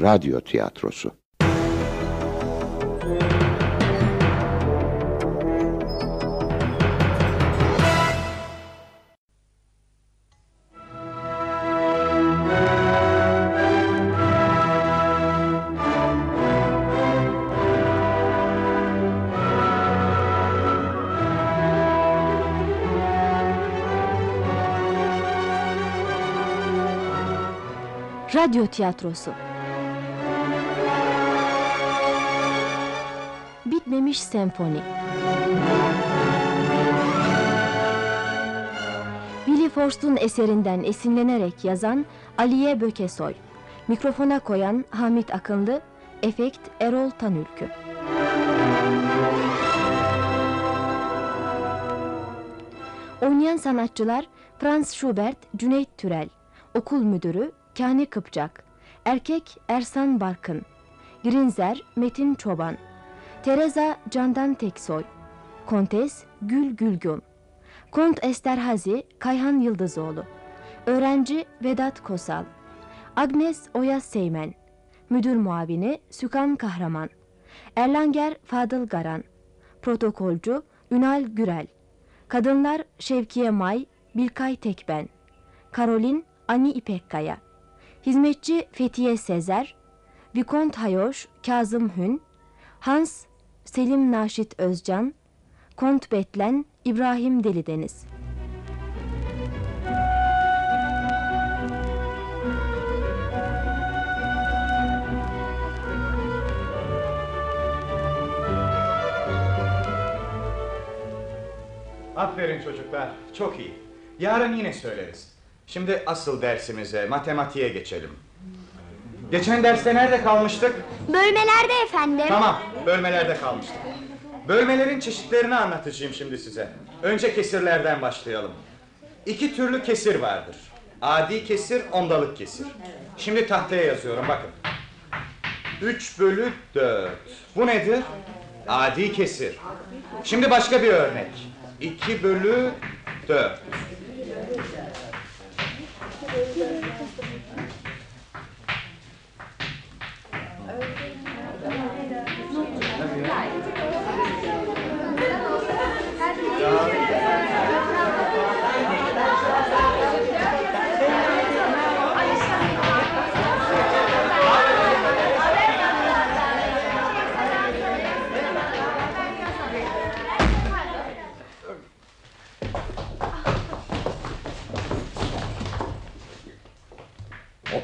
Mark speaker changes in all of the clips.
Speaker 1: Radyo Tiyatrosu
Speaker 2: Radyo tiyatrosu Bitmemiş senfoni. Billy Forst'un eserinden esinlenerek yazan Aliye Bökesoy. Mikrofona koyan Hamit Akınlı Efekt Erol Tanülkü. Oynayan sanatçılar Franz Schubert, Cüneyt Türel. Okul Müdürü Kani Kıpçak. Erkek Ersan Barkın. Grinzer Metin Çoban Teresa Candan Teksoy Kontes Gül Gülgün Kont Esterhazi Kayhan Yıldızoğlu Öğrenci Vedat Kosal Agnes Oya Seymen Müdür Muavini Sükan Kahraman Erlanger Fadıl Garan Protokolcu Ünal Gürel Kadınlar Şevkiye May Bilkay Tekben Karolin Ani İpekkaya Hizmetçi Fethiye Sezer, Vikont Hayoş, Kazım Hün, Hans Selim Naşit Özcan, Kont Betlen, İbrahim Delideniz.
Speaker 3: Aferin çocuklar, çok iyi. Yarın yine söyleriz. Şimdi asıl dersimize, matematiğe geçelim. Geçen derste nerede kalmıştık?
Speaker 4: Bölmelerde efendim.
Speaker 3: Tamam, bölmelerde kalmıştık. Bölmelerin çeşitlerini anlatacağım şimdi size. Önce kesirlerden başlayalım. İki türlü kesir vardır. Adi kesir, ondalık kesir. Şimdi tahtaya yazıyorum, bakın. 3 bölü 4. Bu nedir? Adi kesir. Şimdi başka bir örnek. 2 bölü 4.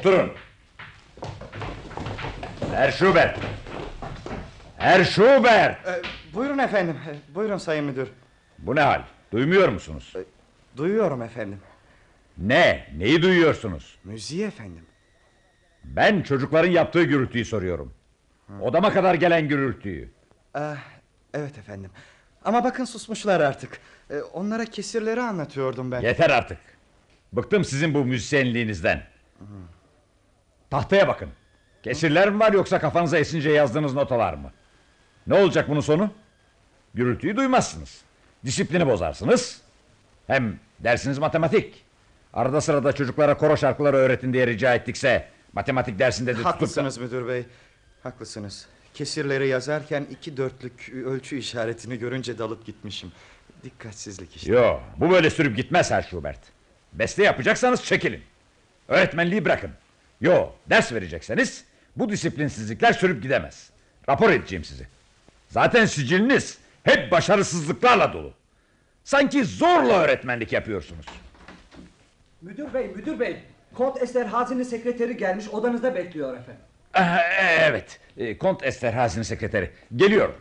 Speaker 5: Oturun. Herr Schubert. Herr Schubert.
Speaker 3: Ee, buyurun efendim, ee, buyurun sayın müdür.
Speaker 5: Bu ne hal? Duymuyor musunuz?
Speaker 3: Duyuyorum efendim.
Speaker 5: Ne? Neyi duyuyorsunuz?
Speaker 3: Müziği efendim.
Speaker 5: Ben çocukların yaptığı gürültüyü soruyorum. Odama kadar gelen gürültüyü.
Speaker 3: Ah, evet efendim. Ama bakın susmuşlar artık. Ee, onlara kesirleri anlatıyordum ben.
Speaker 5: Yeter artık. Bıktım sizin bu müzisyenliğinizden. Tahtaya bakın. Kesirler mi var yoksa kafanıza esince yazdığınız notalar mı? Ne olacak bunun sonu? Gürültüyü duymazsınız. Disiplini bozarsınız. Hem dersiniz matematik. Arada sırada çocuklara koro şarkıları öğretin diye rica ettikse... ...matematik dersinde de tutup.
Speaker 3: Haklısınız müdür bey. Haklısınız. Kesirleri yazarken iki dörtlük ölçü işaretini görünce dalıp gitmişim. Dikkatsizlik işte.
Speaker 5: Yo, bu böyle sürüp gitmez Herr Schubert. Beste yapacaksanız çekilin. Öğretmenliği bırakın. Yo, ders verecekseniz bu disiplinsizlikler sürüp gidemez. Rapor edeceğim sizi. Zaten siciliniz hep başarısızlıklarla dolu. Sanki zorla öğretmenlik yapıyorsunuz.
Speaker 6: Müdür bey, müdür bey. Kont Esterhazy'nin sekreteri gelmiş odanızda bekliyor efendim.
Speaker 5: Ah, Evet, e, Kont Esterhazy'nin sekreteri. Geliyorum.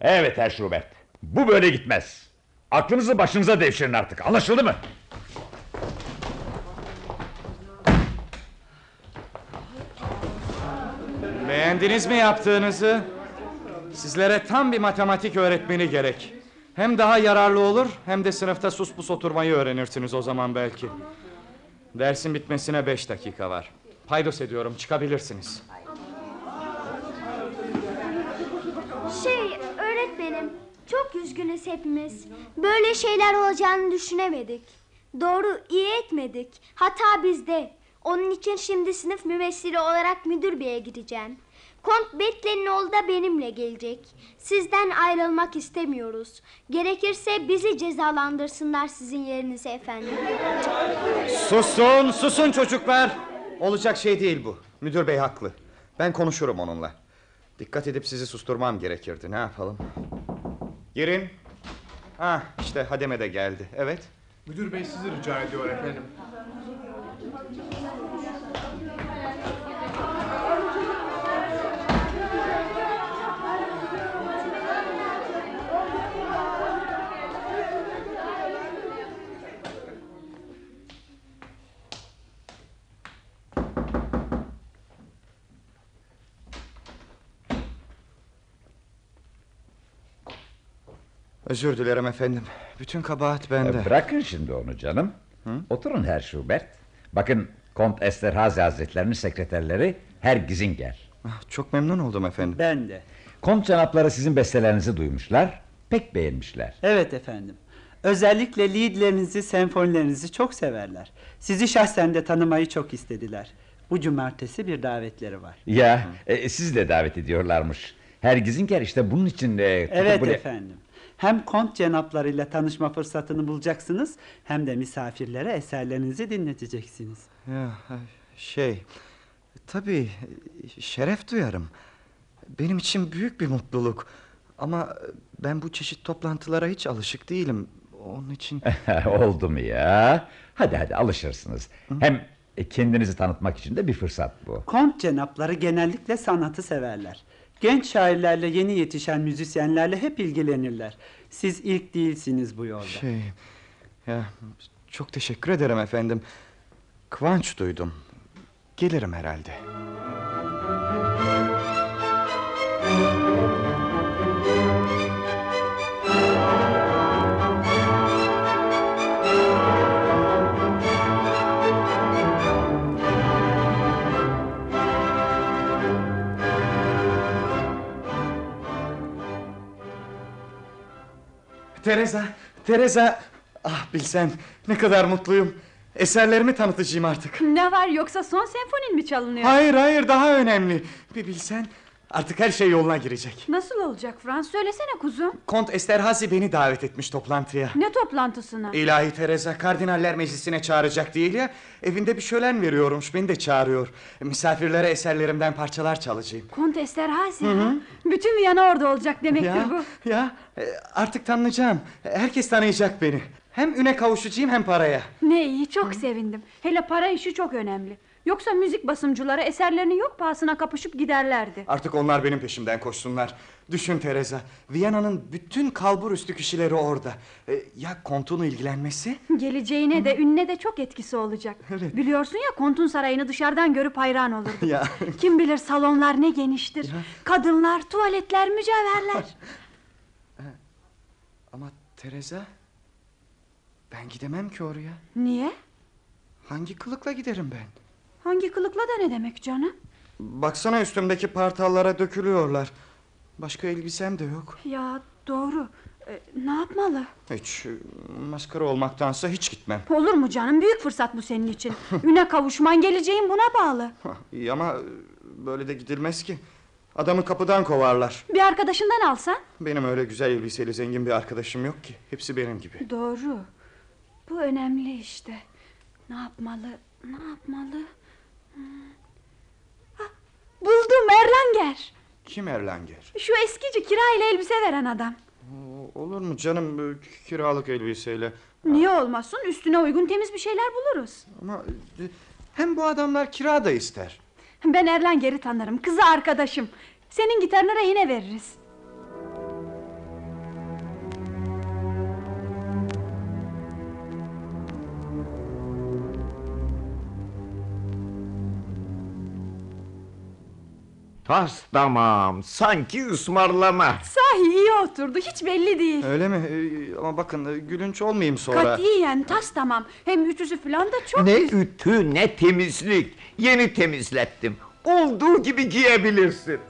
Speaker 5: Evet Herr Schubert. Bu böyle gitmez. Aklınızı başınıza devşirin artık. Anlaşıldı mı?
Speaker 3: Beğendiniz mi yaptığınızı? Sizlere tam bir matematik öğretmeni gerek. Hem daha yararlı olur hem de sınıfta sus pus oturmayı öğrenirsiniz o zaman belki. Dersin bitmesine beş dakika var. Paydos ediyorum çıkabilirsiniz.
Speaker 4: Şey öğretmenim çok üzgünüz hepimiz. Böyle şeyler olacağını düşünemedik. Doğru iyi etmedik. Hata bizde. Onun için şimdi sınıf mümessili olarak müdür beye gideceğim. Kont Betle'nin oğlu da benimle gelecek. Sizden ayrılmak istemiyoruz. Gerekirse bizi cezalandırsınlar sizin yerinize efendim.
Speaker 3: Susun, susun çocuklar. Olacak şey değil bu. Müdür bey haklı. Ben konuşurum onunla. Dikkat edip sizi susturmam gerekirdi. Ne yapalım? Girin. Ha, işte Hademe de geldi. Evet.
Speaker 1: Müdür bey sizi rica ediyor efendim.
Speaker 3: Özür dilerim efendim. Bütün kabahat bende.
Speaker 5: E, Bırakın şimdi onu canım. Oturun Herr Schubert. Bakın Kont Esterhazy Hazretlerinin sekreterleri Herr Gizinger.
Speaker 3: Ah, Çok memnun oldum efendim.
Speaker 7: Ben de.
Speaker 5: Kont canapları sizin bestelerinizi duymuşlar. Pek beğenmişler.
Speaker 7: Evet efendim. Özellikle liedlerinizi, senfonilerinizi çok severler. Sizi şahsen de tanımayı çok istediler. Bu cumartesi bir davetleri var.
Speaker 5: Ya e, sizi de davet ediyorlarmış. Herr Gizinger işte bunun için... e,
Speaker 7: Evet
Speaker 5: buraya-
Speaker 7: efendim. Hem kont cenaplarıyla tanışma fırsatını bulacaksınız... ...hem de misafirlere eserlerinizi dinleteceksiniz.
Speaker 3: Ya, şey... Tabii şeref duyarım. Benim için büyük bir mutluluk. Ama ben bu çeşit toplantılara hiç alışık değilim. Onun için...
Speaker 5: Oldu mu ya? Hadi hadi alışırsınız. Hem e, kendinizi tanıtmak için de bir fırsat bu.
Speaker 7: Kont cenapları genellikle sanatı severler. Genç şairlerle yeni yetişen müzisyenlerle hep ilgilenirler. Siz ilk değilsiniz bu yolda.
Speaker 3: Şey... Ya, çok teşekkür ederim efendim. Kıvanç duydum. Gelirim herhalde. Teresa, Teresa. Ah bilsen ne kadar mutluyum. Eserlerimi tanıtacağım artık.
Speaker 8: Ne var yoksa son senfonin mi çalınıyor?
Speaker 3: Hayır hayır daha önemli. Bir bilsen artık her şey yoluna girecek.
Speaker 8: Nasıl olacak Frans? Söylesene kuzum.
Speaker 3: Kont Esterhazy beni davet etmiş toplantıya.
Speaker 8: Ne toplantısına?
Speaker 3: İlahi Teresa kardinaller meclisine çağıracak değil ya. Evinde bir şölen veriyormuş beni de çağırıyor. Misafirlere eserlerimden parçalar çalacağım.
Speaker 8: Kont Esterhazy. ha? Bütün Viyana orada olacak demektir
Speaker 3: Ya,
Speaker 8: bu.
Speaker 3: ya e, artık tanınacağım. Herkes tanıyacak beni. Hem üne kavuşacağım hem paraya.
Speaker 8: Ne iyi çok sevindim. Hele para işi çok önemli. Yoksa müzik basımcıları eserlerini yok pahasına kapışıp giderlerdi.
Speaker 3: Artık onlar benim peşimden koşsunlar. Düşün Teresa, Viyana'nın bütün kalbur üstü kişileri orada. E, ya kontun ilgilenmesi?
Speaker 8: Geleceğine de ününe de çok etkisi olacak. Biliyorsun ya kontun sarayını dışarıdan görüp hayran olurdu.
Speaker 3: Ya.
Speaker 8: Kim bilir salonlar ne geniştir. Kadınlar, tuvaletler, mücevherler.
Speaker 3: Ama Teresa, ben gidemem ki oraya.
Speaker 8: Niye?
Speaker 3: Hangi kılıkla giderim ben?
Speaker 8: Hangi kılıkla da ne demek canım?
Speaker 3: Baksana üstümdeki partallara dökülüyorlar. Başka elbisem de yok.
Speaker 8: Ya doğru. Ee, ne yapmalı?
Speaker 3: Hiç e, maskara olmaktansa hiç gitmem.
Speaker 8: Olur mu canım? Büyük fırsat bu senin için. Üne kavuşman geleceğin buna bağlı.
Speaker 3: İyi ama e, böyle de gidilmez ki. Adamı kapıdan kovarlar.
Speaker 8: Bir arkadaşından alsan.
Speaker 3: Benim öyle güzel elbiseli zengin bir arkadaşım yok ki. Hepsi benim gibi.
Speaker 8: Doğru. Bu önemli işte. Ne yapmalı? Ne yapmalı? Ah, buldum Erlanger.
Speaker 3: Kim Erlanger?
Speaker 8: Şu eskici kirayla elbise veren adam.
Speaker 3: O- Olur mu canım kiralık elbiseyle?
Speaker 8: Niye olmasın? Üstüne uygun temiz bir şeyler buluruz.
Speaker 3: Ama e, hem bu adamlar kira da ister.
Speaker 8: Ben Erlanger'i tanırım. Kızı arkadaşım. Senin gitarını rehine veririz.
Speaker 9: Tas tamam. Sanki ısmarlama.
Speaker 8: Sahi iyi oturdu. Hiç belli değil.
Speaker 3: Öyle mi? E, Ama bakın e, gülünç olmayayım sonra.
Speaker 8: Katiyen tas tamam. Hem ütüsü falan da çok
Speaker 9: Ne ütü ne temizlik. Yeni temizlettim. Olduğu gibi giyebilirsin.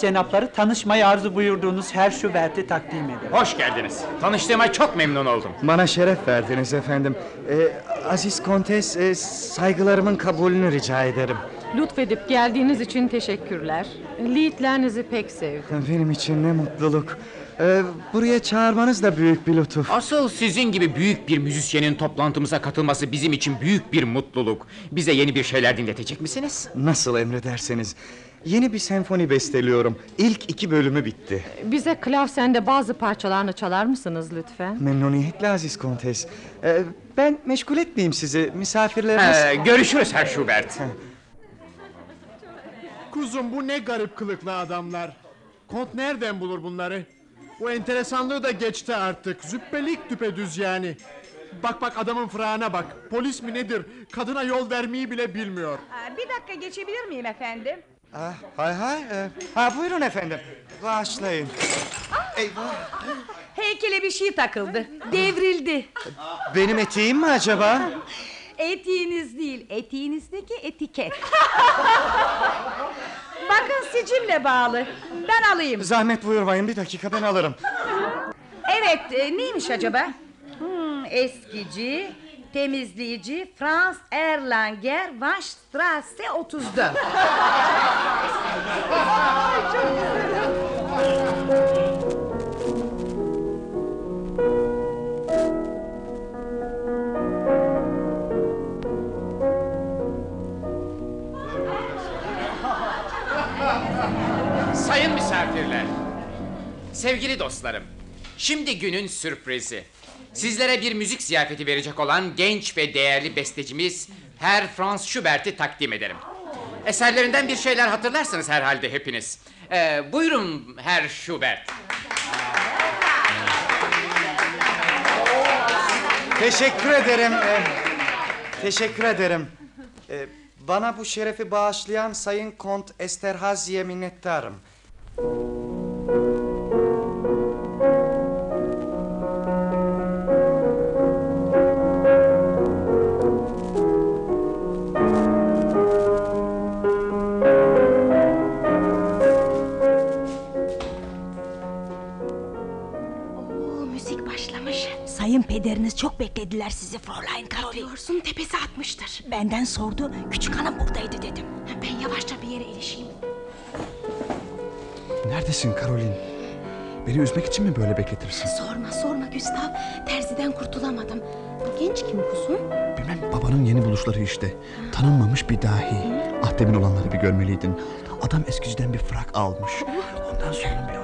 Speaker 7: Cenapları tanışmayı arzu buyurduğunuz Herr Schubert'i takdim ederim.
Speaker 10: Hoş geldiniz. Tanıştığıma çok memnun oldum.
Speaker 3: Bana şeref verdiniz efendim. Ee, Aziz Kontes e, saygılarımın kabulünü rica ederim.
Speaker 11: Lütfedip geldiğiniz için teşekkürler. Liedlerinizi pek sevdim.
Speaker 3: Benim için ne mutluluk. Ee, buraya çağırmanız da büyük bir lütuf.
Speaker 10: Asıl sizin gibi büyük bir müzisyenin toplantımıza katılması bizim için büyük bir mutluluk. Bize yeni bir şeyler dinletecek misiniz?
Speaker 3: Nasıl emrederseniz. Yeni bir senfoni besteliyorum. İlk iki bölümü bitti.
Speaker 11: Bize klavsende bazı parçalarını çalar mısınız lütfen?
Speaker 3: Memnuniyetle Aziz Kontes. Ee, ben meşgul etmeyeyim sizi. Misafirleriniz...
Speaker 10: Ee, görüşürüz Herr Schubert.
Speaker 1: Kuzum bu ne garip kılıklı adamlar. Kont nereden bulur bunları? Bu enteresanlığı da geçti artık. Züppelik düpedüz yani. Bak bak adamın fırağına bak. Polis mi nedir? Kadına yol vermeyi bile bilmiyor.
Speaker 12: Bir dakika geçebilir miyim efendim?
Speaker 3: Ah, hay hay. ee, ha, buyurun efendim. Bağışlayın. Eyvah.
Speaker 12: Heykele bir şey takıldı. Devrildi.
Speaker 3: Benim eteğim mi acaba?
Speaker 12: Etiğiniz değil, etiğinizdeki etiket. Bakın sicimle bağlı. Ben alayım.
Speaker 3: Zahmet buyurmayın bir dakika ben alırım.
Speaker 12: Evet, e, neymiş acaba? Hmm, eskici, temizleyici, Franz Erlanger, Weinstrasse 34.
Speaker 10: Sayın misafirler. Sevgili dostlarım. Şimdi günün sürprizi. Sizlere bir müzik ziyafeti verecek olan genç ve değerli bestecimiz Herr Franz Schubert'i takdim ederim. Eserlerinden bir şeyler hatırlarsınız herhalde hepiniz. Ee, buyurun Herr Schubert.
Speaker 3: Teşekkür ederim. ee, teşekkür ederim. Ee, bana bu şerefi bağışlayan Sayın Kont Esterhazy'ye minnettarım.
Speaker 13: Sizi Fräulein Karoli. Diyorsun tepesi atmıştır. Benden sordu. Küçük hanım buradaydı dedim. Ben yavaşça bir yere erişeyim.
Speaker 14: Neredesin Karolin? Beni üzmek için mi böyle bekletirsin?
Speaker 13: Sorma sorma Gustav. Terziden kurtulamadım. Bu genç kim kuzum?
Speaker 14: Bilmem babanın yeni buluşları işte. Tanınmamış bir dahi. Ah demin olanları bir görmeliydin. Adam eskiciden bir frak almış. Ondan sonra bir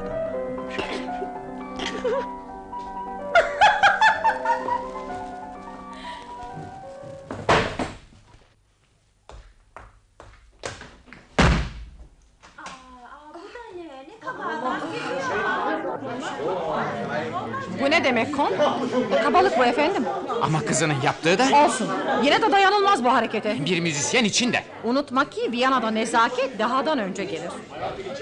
Speaker 10: kızının yaptığı da
Speaker 11: Olsun. Yine de dayanılmaz bu harekete.
Speaker 10: bir müzisyen için de.
Speaker 11: Unutma ki Viyana'da nezaket dahadan önce gelir.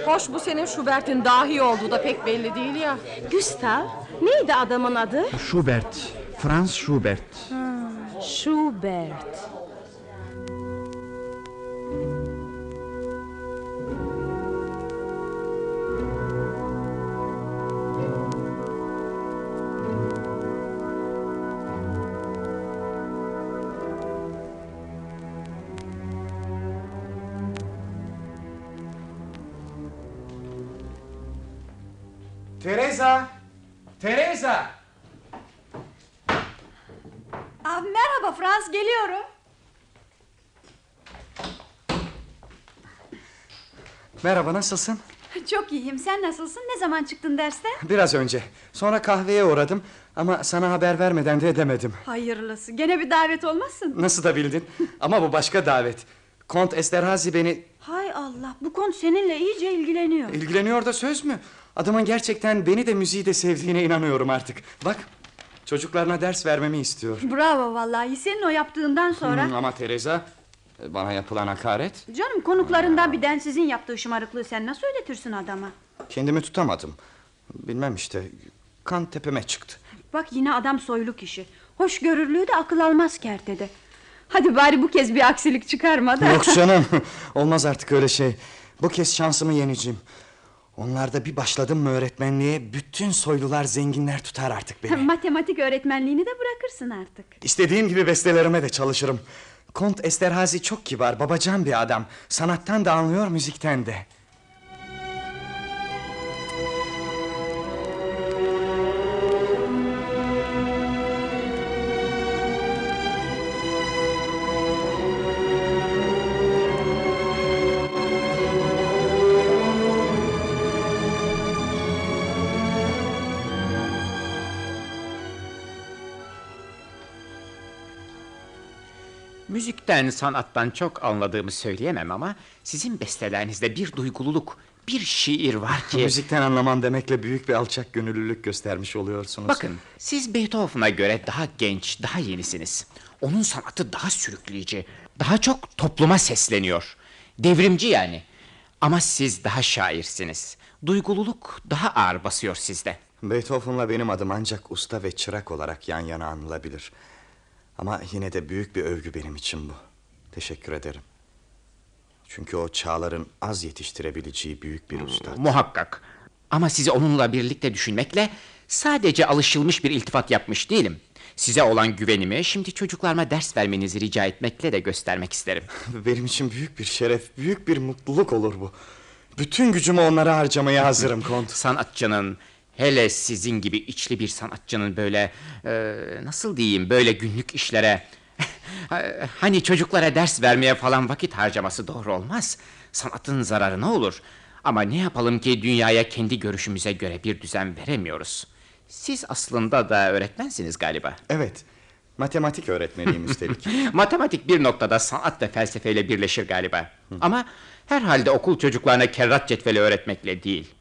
Speaker 11: Hoş bu senin Schubert'in dahi olduğu da pek belli değil ya.
Speaker 13: Gustav. Neydi adamın adı?
Speaker 14: Schubert. Franz Schubert.
Speaker 11: Schubert.
Speaker 8: Merhaba Frans geliyorum.
Speaker 3: Merhaba nasılsın?
Speaker 8: Çok iyiyim sen nasılsın ne zaman çıktın dersten?
Speaker 3: Biraz önce. Sonra kahveye uğradım ama sana haber vermeden de edemedim.
Speaker 8: Hayırlısı gene bir davet olmasın.
Speaker 3: Nasıl da bildin? Ama bu başka davet. Kont Esterhazy beni
Speaker 8: Hay Allah bu kont seninle iyice ilgileniyor.
Speaker 3: ilgileniyor da söz mü? Adamın gerçekten beni de müziği de sevdiğine inanıyorum artık. Bak çocuklarına ders vermemi istiyor.
Speaker 8: Bravo vallahi senin o yaptığından sonra.
Speaker 3: Hmm, ama Teresa bana yapılan hakaret
Speaker 8: Canım konuklarından bir densizin yaptığı şımarıklığı sen nasıl ödetirsin adama?
Speaker 3: kendimi tutamadım. Bilmem işte kan tepeme çıktı.
Speaker 8: Bak yine adam soylu kişi. Hoşgörülüğü de akıl almaz kertede. Hadi bari bu kez bir aksilik çıkarma da.
Speaker 3: Yok canım olmaz artık öyle şey. Bu kez şansımı yeneceğim. Onlarda bir başladım mı öğretmenliğe bütün soylular zenginler tutar artık beni.
Speaker 8: Matematik öğretmenliğini de bırakırsın artık.
Speaker 3: İstediğim gibi bestelerime de çalışırım. Kont Esterhazy çok kibar, babacan bir adam. Sanattan da anlıyor, müzikten de.
Speaker 10: Müzikten, sanattan çok anladığımı söyleyemem ama sizin bestelerinizde bir duygululuk, bir şiir var ki...
Speaker 3: Müzikten anlamam demekle büyük bir alçak gönüllülük göstermiş oluyorsunuz.
Speaker 10: Bakın, siz Beethoven'a göre daha genç, daha yenisiniz. Onun sanatı daha sürükleyici, daha çok topluma sesleniyor. Devrimci yani. Ama siz daha şairsiniz. Duygululuk daha ağır basıyor sizde.
Speaker 3: Beethoven'la benim adım ancak usta ve çırak olarak yan yana anılabilir. Ama yine de büyük bir övgü benim için bu. Teşekkür ederim. Çünkü o çağların az yetiştirebileceği büyük bir usta.
Speaker 10: Muhakkak. Ama sizi onunla birlikte düşünmekle sadece alışılmış bir iltifat yapmış değilim. Size olan güvenimi şimdi çocuklarıma ders vermenizi rica etmekle de göstermek isterim.
Speaker 3: Benim için büyük bir şeref, büyük bir mutluluk olur bu. Bütün gücümü onlara harcamaya hazırım kont.
Speaker 10: Sanatçının, hele sizin gibi içli bir sanatçının böyle... e, nasıl diyeyim, böyle günlük işlere... hani çocuklara ders vermeye falan vakit harcaması doğru olmaz. Sanatın zararı ne olur? Ama ne yapalım ki dünyaya kendi görüşümüze göre bir düzen veremiyoruz. Siz aslında da öğretmensiniz galiba.
Speaker 3: Evet, matematik öğretmeniyim üstelik.
Speaker 10: Matematik bir noktada sanat ve felsefeyle birleşir galiba. Ama herhalde okul çocuklarına kerrat cetveli öğretmekle değil.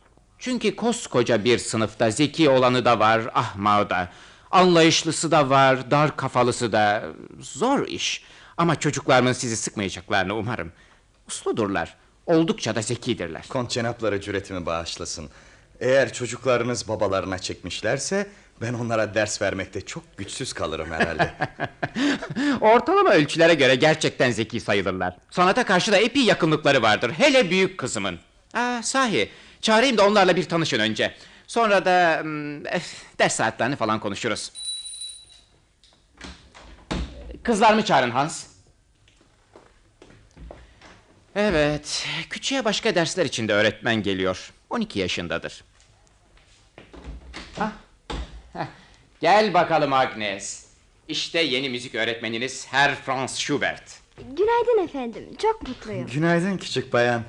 Speaker 10: Çünkü koskoca bir sınıfta zeki olanı da var, ahmağı da. Anlayışlısı da var, dar kafalısı da. Zor iş. Ama çocuklarımın sizi sıkmayacaklarını umarım. Usludurlar. Oldukça da zekidirler.
Speaker 3: Kont cenapları cüretimi bağışlasın. Eğer çocuklarınız babalarına çekmişlerse... ...ben onlara ders vermekte çok güçsüz kalırım herhalde.
Speaker 10: Ortalama ölçülere göre gerçekten zeki sayılırlar. Sanata karşı da epey yakınlıkları vardır. Hele büyük kızımın. Aa, sahi, çağırayım da onlarla bir tanışın önce. Sonra da hmm, eh, ders saatlerini falan konuşuruz. Kızlarımı çağırın Hans. Evet, küçüğe başka dersler için de öğretmen geliyor. 12 yaşındadır. Hah, heh. Gel bakalım Agnes. İşte yeni müzik öğretmeniniz Herr Franz Schubert.
Speaker 4: Günaydın efendim. Çok mutluyum.
Speaker 3: Günaydın küçük bayan.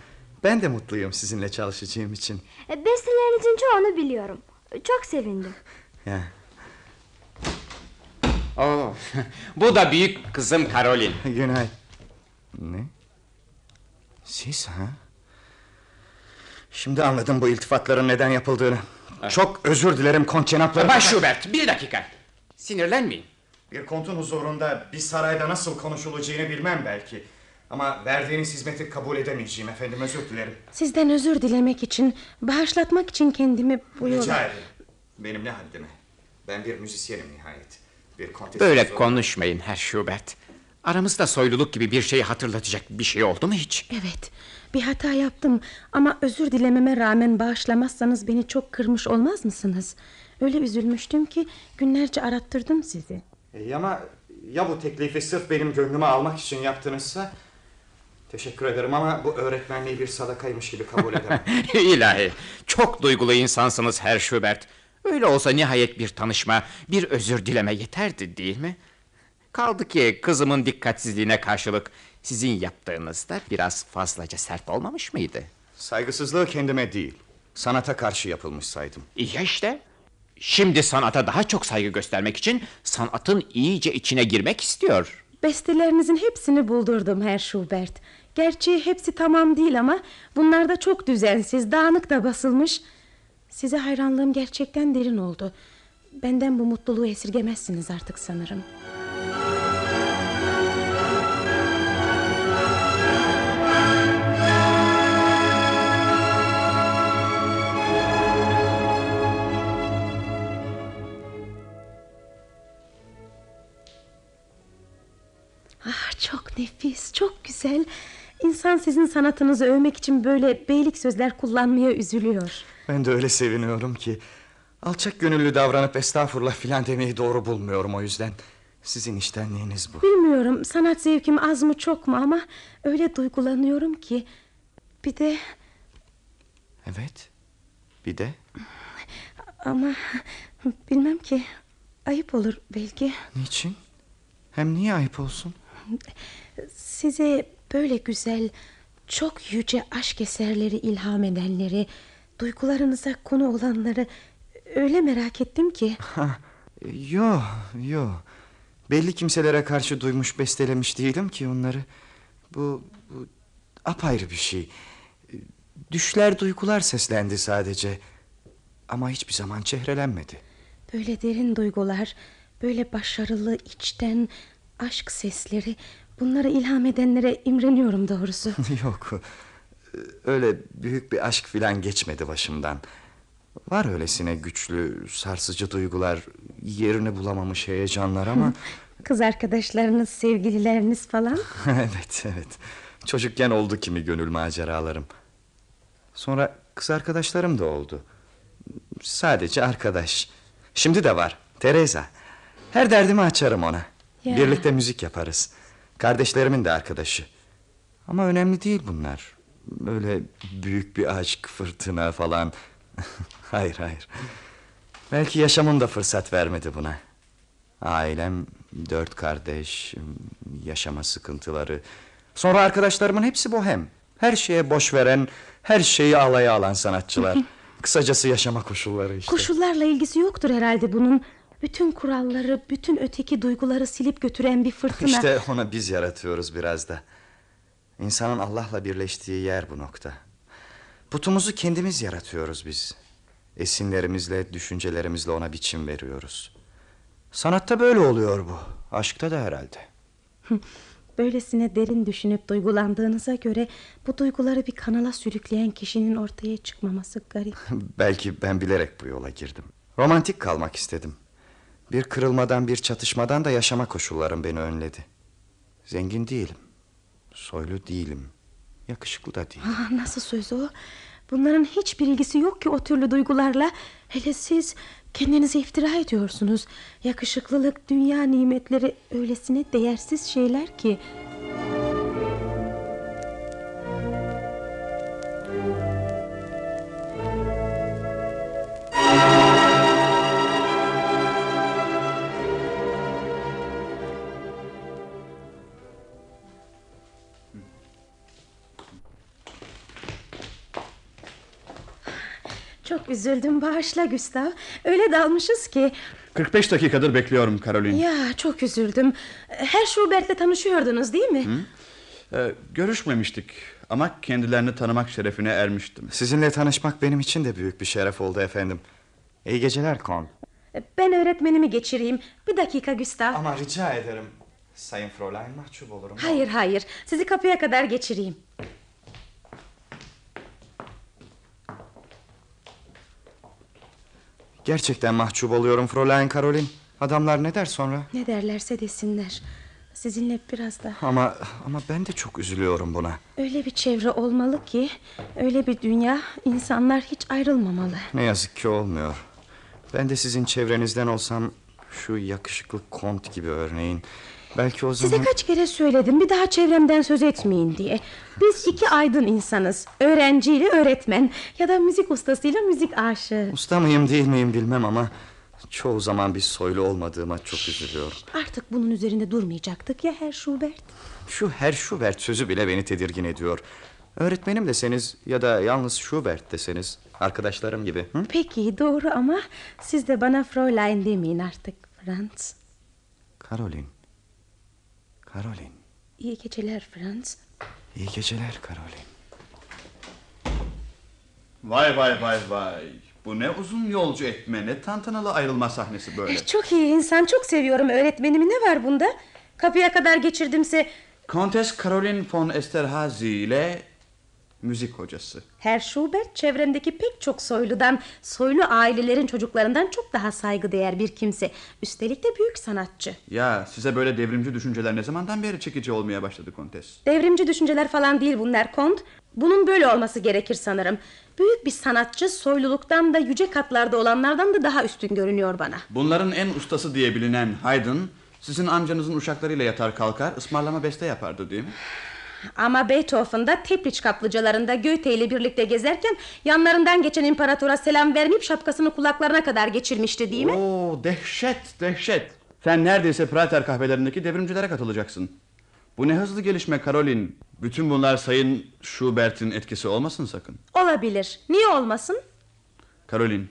Speaker 3: Ben de mutluyum sizinle çalışacağım için.
Speaker 4: E, Bestelerinizin çoğunu biliyorum. Çok sevindim.
Speaker 3: Ya.
Speaker 10: Oo, bu da büyük kızım Karolin.
Speaker 3: Günaydın. Ne? Siz ha? Şimdi anladım bu iltifatların neden yapıldığını. Çok özür dilerim kont cenapları.
Speaker 10: Baş Schubert bir dakika. Sinirlenmeyin.
Speaker 3: Bir kontun huzurunda bir sarayda nasıl konuşulacağını bilmem belki. Ama verdiğiniz hizmeti kabul edemeyeceğim efendim özür dilerim.
Speaker 15: Sizden özür dilemek için, bağışlatmak için kendimi bu yola...
Speaker 3: Rica ederim. Benim ne haddime. Ben bir müzisyenim nihayet. Bir kontesin
Speaker 10: Böyle
Speaker 3: huzurunda-
Speaker 10: konuşmayın Herr Schubert. Aramızda soyluluk gibi bir şeyi hatırlatacak bir şey oldu mu hiç?
Speaker 15: Evet, bir hata yaptım ama özür dilememe rağmen bağışlamazsanız beni çok kırmış olmaz mısınız? Öyle üzülmüştüm ki günlerce arattırdım sizi.
Speaker 3: E, ama ya bu teklifi sırf benim gönlüme almak için yaptınızsa... Teşekkür ederim ama bu öğretmenliği bir sadakaymış gibi kabul edemem.
Speaker 10: İlahi, çok duygulu insansınız Herr Schubert. Öyle olsa nihayet bir tanışma, bir özür dileme yeterdi değil mi? Kaldı ki kızımın dikkatsizliğine karşılık sizin yaptığınız da biraz fazlaca sert olmamış mıydı?
Speaker 3: Saygısızlığı kendime değil, sanata karşı yapılmış saydım.
Speaker 10: Ya işte. Şimdi sanata daha çok saygı göstermek için sanatın iyice içine girmek istiyor.
Speaker 15: Bestelerinizin hepsini buldurdum Herr Schubert. Gerçi hepsi tamam değil ama bunlar da çok düzensiz, dağınık da basılmış. Size hayranlığım gerçekten derin oldu. Benden bu mutluluğu esirgemezsiniz artık sanırım. Ah çok nefis, çok güzel. İnsan sizin sanatınızı övmek için böyle beylik sözler kullanmaya üzülüyor.
Speaker 3: Ben de öyle seviniyorum ki. Alçak gönüllü davranıp estağfurullah filan demeyi doğru bulmuyorum o yüzden. Sizin iştenliğiniz bu.
Speaker 15: Bilmiyorum sanat zevkim az mı çok mu ama öyle duygulanıyorum ki. Bir de
Speaker 3: Evet. Bir de
Speaker 15: ama bilmem ki ayıp olur belki.
Speaker 3: niçin? Hem niye ayıp olsun?
Speaker 15: Size böyle güzel, çok yüce aşk eserleri ilham edenleri, duygularınıza konu olanları öyle merak ettim ki.
Speaker 3: Yo, yo. Belli kimselere karşı duymuş, bestelemiş değilim ki onları. Bu, bu apayrı bir şey. Düşler, duygular seslendi sadece. Ama hiçbir zaman çehrelenmedi.
Speaker 15: Böyle derin duygular, böyle başarılı, içten aşk sesleri, bunları ilham edenlere imreniyorum doğrusu.
Speaker 3: Yok. Öyle büyük bir aşk filan geçmedi başımdan. Var öylesine güçlü, sarsıcı duygular, yerini bulamamış heyecanlar ama...
Speaker 15: Kız arkadaşlarınız, sevgilileriniz falan.
Speaker 3: evet, evet. Çocukken oldu kimi gönül maceralarım. Sonra kız arkadaşlarım da oldu. Sadece arkadaş. Şimdi de var. Teresa. Her derdimi açarım ona.
Speaker 15: Ya.
Speaker 3: Birlikte müzik yaparız. Kardeşlerimin de arkadaşı. Ama önemli değil bunlar. Böyle büyük bir aşk, fırtına falan. hayır, hayır. Belki yaşamım da fırsat vermedi buna. Ailem, dört kardeş, yaşama sıkıntıları. Sonra arkadaşlarımın hepsi bohem. Her şeye boş veren, her şeyi alaya alan sanatçılar. Kısacası yaşama koşulları işte.
Speaker 15: Koşullarla ilgisi yoktur herhalde bunun. Bütün kuralları, bütün öteki duyguları silip götüren bir fırtına.
Speaker 3: İşte onu biz yaratıyoruz biraz da. İnsanın Allah'la birleştiği yer bu nokta. Putumuzu kendimiz yaratıyoruz biz. Esinlerimizle, düşüncelerimizle ona biçim veriyoruz. Sanatta böyle oluyor bu. Aşkta da herhalde.
Speaker 15: Böylesine derin düşünüp duygulandığınıza göre bu duyguları bir kanala sürükleyen kişinin ortaya çıkmaması garip.
Speaker 3: Belki ben bilerek bu yola girdim. Romantik kalmak istedim. Bir kırılmadan bir çatışmadan da yaşama koşullarım beni önledi. Zengin değilim. Soylu değilim. Yakışıklı da değilim.
Speaker 15: Ah, nasıl söz o? Bunların hiçbir ilgisi yok ki o türlü duygularla. Hele siz kendinize iftira ediyorsunuz. Yakışıklılık, dünya nimetleri öylesine değersiz şeyler ki. Üzüldüm bağışla Gustav. Öyle dalmışız ki.
Speaker 14: 45 dakikadır bekliyorum Caroline.
Speaker 15: Ya çok üzüldüm. Her Schubert'le tanışıyordunuz değil mi?
Speaker 14: Ee, görüşmemiştik ama kendilerini tanımak şerefine ermiştim.
Speaker 3: Sizinle tanışmak benim için de büyük bir şeref oldu efendim. İyi geceler Kon.
Speaker 15: Ben öğretmenimi geçireyim. Bir dakika Gustav.
Speaker 3: Ama rica ederim. Sayın Fräulein mahcup olurum.
Speaker 15: Hayır hayır. Sizi kapıya kadar geçireyim.
Speaker 3: Gerçekten mahcup oluyorum Fräulein Caroline. Adamlar ne der sonra?
Speaker 15: Ne derlerse desinler. Sizinle biraz da
Speaker 3: Ama ama ben de çok üzülüyorum buna.
Speaker 15: öyle bir çevre olmalı ki öyle bir dünya insanlar hiç ayrılmamalı.
Speaker 3: Ne yazık ki olmuyor. Ben de sizin çevrenizden olsam şu yakışıklı kont gibi örneğin. Belki o zaman...
Speaker 15: Size kaç kere söyledim bir daha çevremden söz etmeyin diye. Biz iki aydın insanız. Öğrenciyle öğretmen ya da müzik ustasıyla müzik aşığı.
Speaker 3: Usta mıyım değil miyim bilmem ama çoğu zaman bir soylu olmadığıma çok üzülüyorum.
Speaker 15: Artık bunun üzerinde durmayacaktık ya Herr Schubert.
Speaker 3: Şu her Schubert sözü bile beni tedirgin ediyor. Öğretmenim deseniz ya da yalnız Schubert deseniz arkadaşlarım gibi. Hı?
Speaker 15: Peki doğru ama siz de bana Fräulein demeyin artık Franz.
Speaker 3: Caroline. Caroline.
Speaker 15: İyi geceler Franz.
Speaker 3: İyi geceler Karolin.
Speaker 14: Vay vay vay vay. Bu ne uzun yolcu etme, ne tantanalı ayrılma sahnesi böyle.
Speaker 15: Eh, Çok iyi insan çok seviyorum öğretmenimi ne var bunda? Kapıya kadar geçirdimse
Speaker 14: Kontes Caroline von Esterhazy ile müzik hocası.
Speaker 15: Herr Schubert çevremdeki pek çok soyludan, soylu ailelerin çocuklarından çok daha saygıdeğer bir kimse. Üstelik de büyük sanatçı.
Speaker 14: Ya size böyle devrimci düşünceler ne zamandan beri çekici olmaya başladı Kontes?
Speaker 15: Devrimci düşünceler falan değil bunlar Kont. Bunun böyle olması gerekir sanırım. Büyük bir sanatçı soyluluktan da yüce katlarda olanlardan da daha üstün görünüyor bana.
Speaker 14: Bunların en ustası diye bilinen Haydn, sizin amcanızın uşaklarıyla yatar kalkar, ısmarlama beste yapardı değil mi?
Speaker 15: Ama Beethoven da Tepliç kaplıcalarında Goethe ile birlikte gezerken yanlarından geçen imparatora selam vermeyip şapkasını kulaklarına kadar geçirmişti değil mi?
Speaker 14: Oo dehşet dehşet. Sen neredeyse Prater kahvelerindeki devrimcilere katılacaksın. Bu ne hızlı gelişme Karolin. Bütün bunlar Sayın Schubert'in etkisi olmasın sakın.
Speaker 15: Olabilir. Niye olmasın?
Speaker 14: Karolin,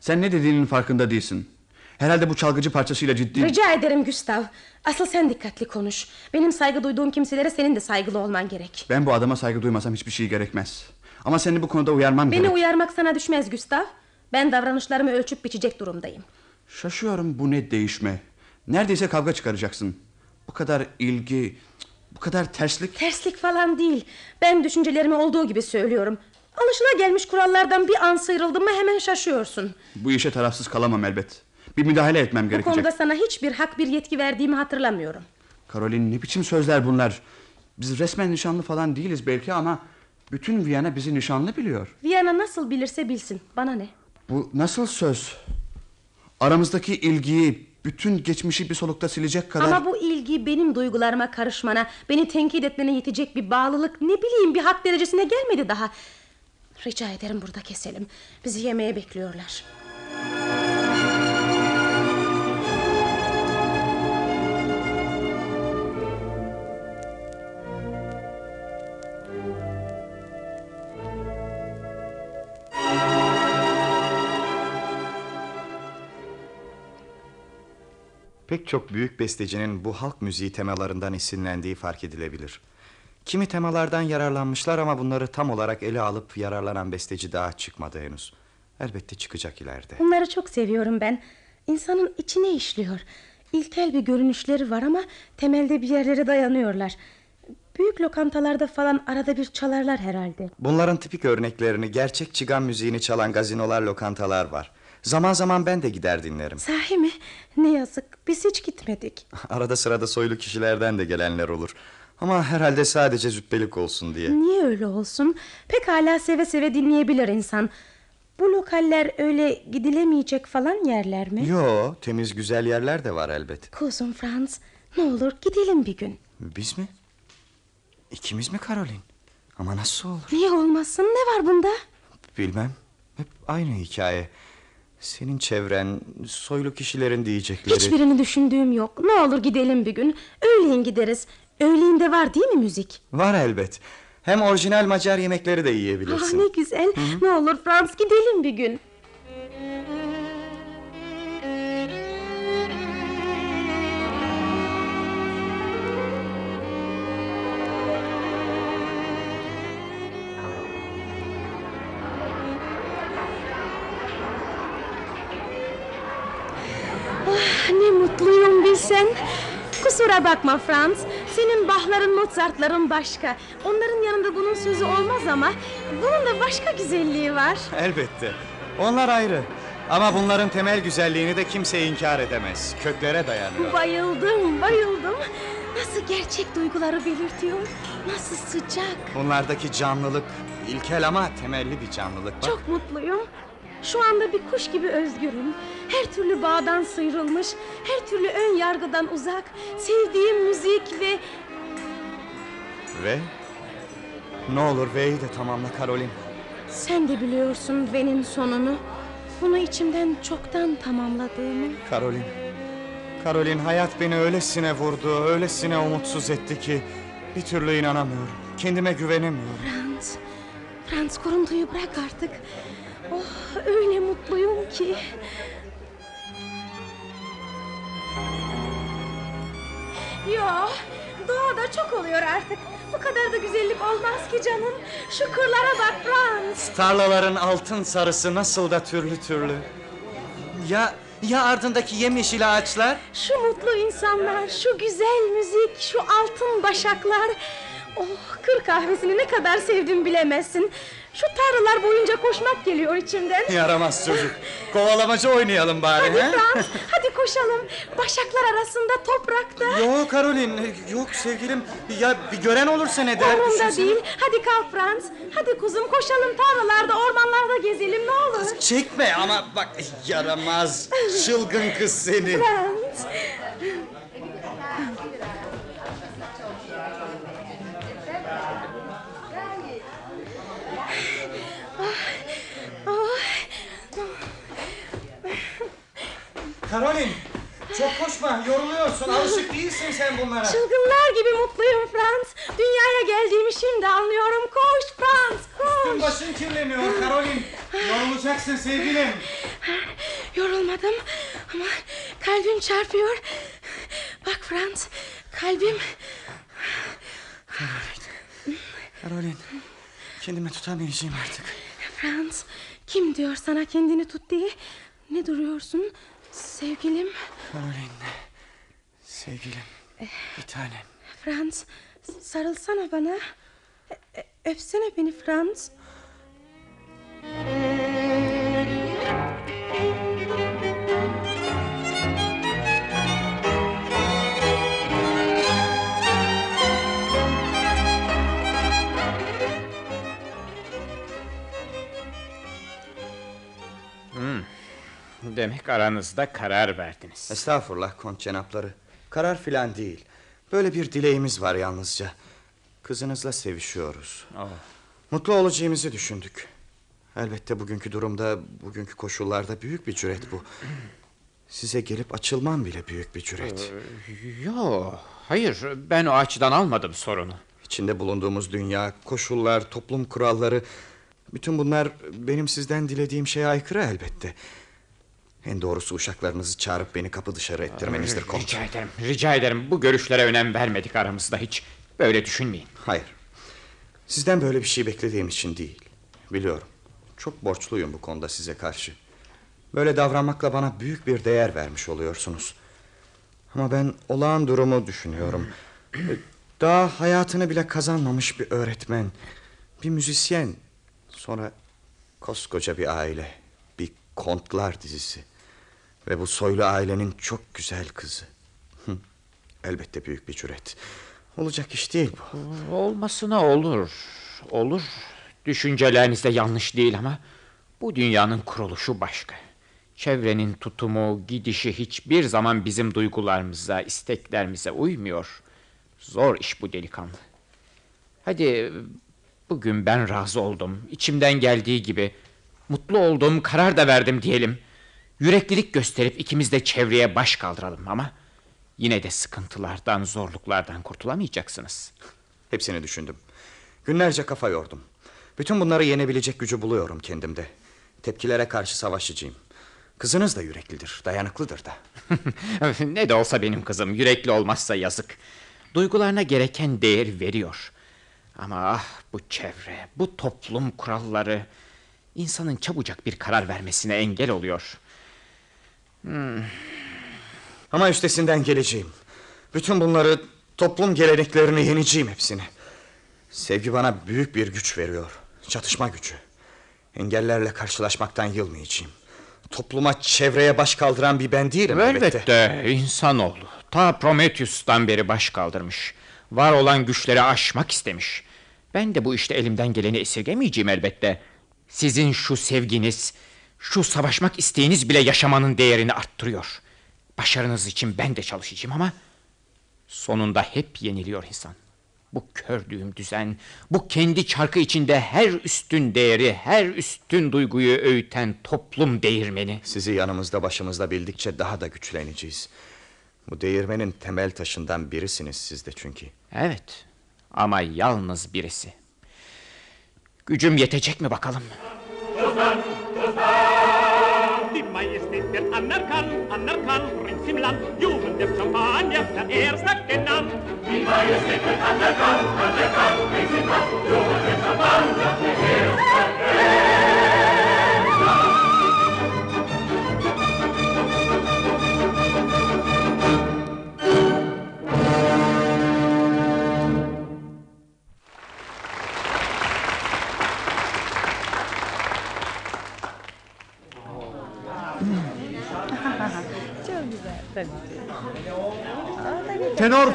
Speaker 14: sen ne dediğinin farkında değilsin. Herhalde bu çalgıcı parçasıyla ciddi...
Speaker 15: Rica ederim Gustav. Asıl sen dikkatli konuş. Benim saygı duyduğum kimselere senin de saygılı olman gerek.
Speaker 14: Ben bu adama saygı duymasam hiçbir şey gerekmez. Ama seni bu konuda uyarmam
Speaker 15: Beni
Speaker 14: gerek.
Speaker 15: uyarmak sana düşmez Gustav. Ben davranışlarımı ölçüp biçecek durumdayım.
Speaker 14: Şaşıyorum bu ne değişme. Neredeyse kavga çıkaracaksın. Bu kadar ilgi, bu kadar terslik.
Speaker 15: Terslik falan değil. Ben düşüncelerimi olduğu gibi söylüyorum. Alışına gelmiş kurallardan bir an sıyrıldım mı hemen şaşıyorsun.
Speaker 14: Bu işe tarafsız kalamam elbet. Bir müdahale etmem
Speaker 15: Bu
Speaker 14: gerekecek.
Speaker 15: konuda sana hiçbir hak bir yetki verdiğimi hatırlamıyorum.
Speaker 14: Karolin ne biçim sözler bunlar? Biz resmen nişanlı falan değiliz belki ama... ...bütün Viyana bizi nişanlı biliyor.
Speaker 15: Viyana nasıl bilirse bilsin. Bana ne?
Speaker 14: Bu nasıl söz? Aramızdaki ilgiyi, bütün geçmişi bir solukta silecek kadar...
Speaker 15: Ama bu ilgi benim duygularıma karışmana, beni tenkit etmene yetecek bir bağlılık, ne bileyim bir hak derecesine gelmedi daha. Rica ederim burada keselim. Bizi yemeğe bekliyorlar.
Speaker 3: Pek çok büyük bestecinin bu halk müziği temalarından esinlendiği fark edilebilir. Kimi temalardan yararlanmışlar ama bunları tam olarak ele alıp yararlanan besteci daha çıkmadı henüz. Elbette çıkacak ileride.
Speaker 15: Bunları çok seviyorum ben. İnsanın içine işliyor. İlkel bir görünüşleri var ama temelde bir yerlere dayanıyorlar. Büyük lokantalarda falan arada bir çalarlar herhalde.
Speaker 3: Bunların tipik örneklerini gerçek çigan müziğini çalan gazinolar, lokantalar var. Zaman zaman ben de gider dinlerim.
Speaker 15: Sahi mi? Ne yazık. Biz hiç gitmedik.
Speaker 3: Arada sırada soylu kişilerden de gelenler olur. Ama herhalde sadece züppelik olsun diye.
Speaker 15: Niye öyle olsun? Pekala seve seve dinleyebilir insan. Bu lokaller öyle gidilemeyecek falan yerler mi?
Speaker 3: Yo, temiz güzel yerler de var elbet.
Speaker 15: Kuzum Franz, ne olur gidelim bir gün.
Speaker 3: Biz mi? İkimiz mi Karolin? Ama nasıl olur?
Speaker 15: Niye olmasın? Ne var bunda?
Speaker 3: Bilmem. Hep aynı hikaye. Senin çevren, soylu kişilerin diyecekleri...
Speaker 15: Hiçbirini düşündüğüm yok. Ne olur gidelim bir gün. Öğleyin gideriz. Öğleyin var değil mi müzik?
Speaker 3: Var elbet. Hem orijinal Macar yemekleri de
Speaker 15: Ah
Speaker 3: yiyebilirsin.
Speaker 15: ne güzel. Ne olur Franz gidelim bir gün. Kusura bakma Franz. Senin Bach'ların, Mozart'ların başka. Onların yanında bunun sözü olmaz ama bunun da başka güzelliği var.
Speaker 3: Elbette. Onlar ayrı. Ama bunların temel güzelliğini de kimse inkar edemez. Köklere dayanıyor.
Speaker 15: Bayıldım, bayıldım. Nasıl gerçek duyguları belirtiyor. Nasıl sıcak.
Speaker 3: Bunlardaki canlılık ilkel ama temelli bir canlılık. Bak.
Speaker 15: Çok mutluyum. Şu anda bir kuş gibi özgürüm. Her türlü bağdan sıyrılmış, her türlü ön yargıdan uzak, sevdiğim müzik ve
Speaker 3: Ve? Ne olur V'yi de tamamla Karolin.
Speaker 15: sen de biliyorsun V'nin sonunu. Bunu içimden çoktan tamamladığımı.
Speaker 3: Karolin. Karolin hayat beni öylesine vurdu, öylesine umutsuz etti ki bir türlü inanamıyorum. Kendime güvenemiyorum.
Speaker 15: Franz, Franz kuruntuyu bırak artık. Oh öyle mutluyum ki. Yo, doğada çok oluyor artık. Bu kadar da güzellik olmaz ki canım. Şu kırlara bak Franz.
Speaker 3: Tarlaların altın sarısı nasıl da türlü türlü. Ya ya ardındaki yemyeşil ağaçlar?
Speaker 15: Şu mutlu insanlar, şu güzel müzik, şu altın başaklar. Oh, kır kahvesini ne kadar sevdim bilemezsin. Şu tarlalar boyunca koşmak geliyor içimden.
Speaker 3: Yaramaz çocuk. Kovalamacı oynayalım bari
Speaker 15: Hadi
Speaker 3: he?
Speaker 15: Franz, hadi koşalım. Başaklar arasında toprakta.
Speaker 3: Yok Karolin, yok sevgilim. Ya bir gören olursa ne der?
Speaker 15: Umurumda
Speaker 3: düşünsene.
Speaker 15: değil. Hadi kalk Franz. Hadi kuzum koşalım tarlalarda, ormanlarda gezelim ne olur.
Speaker 3: Çekme ama bak yaramaz. Çılgın kız seni.
Speaker 15: Franz.
Speaker 3: Karolin, çok koşma, yoruluyorsun. Alışık değilsin sen bunlara.
Speaker 15: Çılgınlar gibi mutluyum Franz. Dünyaya geldiğimi şimdi anlıyorum. Koş Franz,
Speaker 3: Tüm
Speaker 15: koş.
Speaker 3: başın kirleniyor Karolin. Yorulacaksın sevgilim.
Speaker 15: Yorulmadım ama kalbim çarpıyor. Bak Franz, kalbim...
Speaker 3: Karolin, kendimi tutamayacağım artık.
Speaker 15: Franz, kim diyor sana kendini tut diye? Ne duruyorsun sevgilim?
Speaker 3: Karolin, sevgilim, bir tanem.
Speaker 15: Franz, sarılsana bana. E- e- Öpsene beni Franz.
Speaker 10: Hmm. Demek aranızda karar verdiniz.
Speaker 3: Estağfurullah kont cenapları. Karar filan değil. Böyle bir dileğimiz var yalnızca. Kızınızla sevişiyoruz.
Speaker 10: Oh.
Speaker 3: Mutlu olacağımızı düşündük. Elbette bugünkü durumda, bugünkü koşullarda büyük bir cüret bu. Size gelip açılmam bile büyük bir cüret.
Speaker 10: Yo, hayır ben o açıdan almadım sorunu.
Speaker 3: İçinde bulunduğumuz dünya, koşullar, toplum kuralları... Bütün bunlar benim sizden dilediğim şeye aykırı elbette. En doğrusu uşaklarınızı çağırıp beni kapı dışarı ettirmenizdir kont.
Speaker 10: Rica ederim, rica ederim. Bu görüşlere önem vermedik aramızda hiç. Böyle düşünmeyin.
Speaker 3: Hayır. Sizden böyle bir şey beklediğim için değil. Biliyorum. Çok borçluyum bu konuda size karşı. Böyle davranmakla bana büyük bir değer vermiş oluyorsunuz. Ama ben olağan durumu düşünüyorum. Ee, Daha hayatını bile kazanmamış bir öğretmen, bir müzisyen, sonra koskoca bir aile, bir kontlar dizisi ve bu soylu ailenin çok güzel kızı. Elbette büyük bir cüret. Olacak iş değil bu.
Speaker 10: Olmasına olur. Olur. Düşünceleriniz de yanlış değil ama... ...bu dünyanın kuruluşu başka. Çevrenin tutumu, gidişi hiçbir zaman bizim duygularımıza, isteklerimize uymuyor. Zor iş bu delikanlı. Hadi bugün ben razı oldum. İçimden geldiği gibi. Mutlu oldum, karar da verdim diyelim. Yüreklilik gösterip ikimiz de çevreye baş kaldıralım ama... ...yine de sıkıntılardan, zorluklardan kurtulamayacaksınız.
Speaker 3: Hepsini düşündüm. Günlerce kafa yordum. Bütün bunları yenebilecek gücü buluyorum kendimde. Tepkilere karşı savaşıcıyım. Kızınız da yüreklidir, dayanıklıdır da.
Speaker 10: ne de olsa benim kızım yürekli olmazsa yazık. Duygularına gereken değer veriyor. Ama ah bu çevre, bu toplum kuralları insanın çabucak bir karar vermesine engel oluyor. Hmm.
Speaker 3: Ama üstesinden geleceğim. Bütün bunları toplum geleneklerini yeneceğim hepsini. Sevgi bana büyük bir güç veriyor. Çatışma gücü. Engellerle karşılaşmaktan yılmayacağım. Topluma, çevreye baş kaldıran bir ben değilim elbette.
Speaker 10: Elbette insanoğlu ta Prometheus'tan beri baş kaldırmış. Var olan güçleri aşmak istemiş. Ben de bu işte elimden geleni esirgemeyeceğim elbette. Sizin şu sevginiz, şu savaşmak isteğiniz bile yaşamanın değerini arttırıyor. Başarınız için ben de çalışacağım ama sonunda hep yeniliyor insan. Bu kördüğüm düzen, bu kendi çarkı içinde her üstün değeri, her üstün duyguyu öğüten toplum değirmeni.
Speaker 3: Sizi yanımızda başımızda bildikçe daha da güçleneceğiz. Bu değirmenin temel taşından birisiniz siz de çünkü.
Speaker 10: Evet ama yalnız birisi. Gücüm yetecek mi bakalım?
Speaker 16: Wird anerkannt, anerkannt, rings im Land. Jubeln der Champagner, der Erste genannt. Die Majestät wird anerkannt, anerkannt, rings im Land. Jubeln der Champagner, der Erste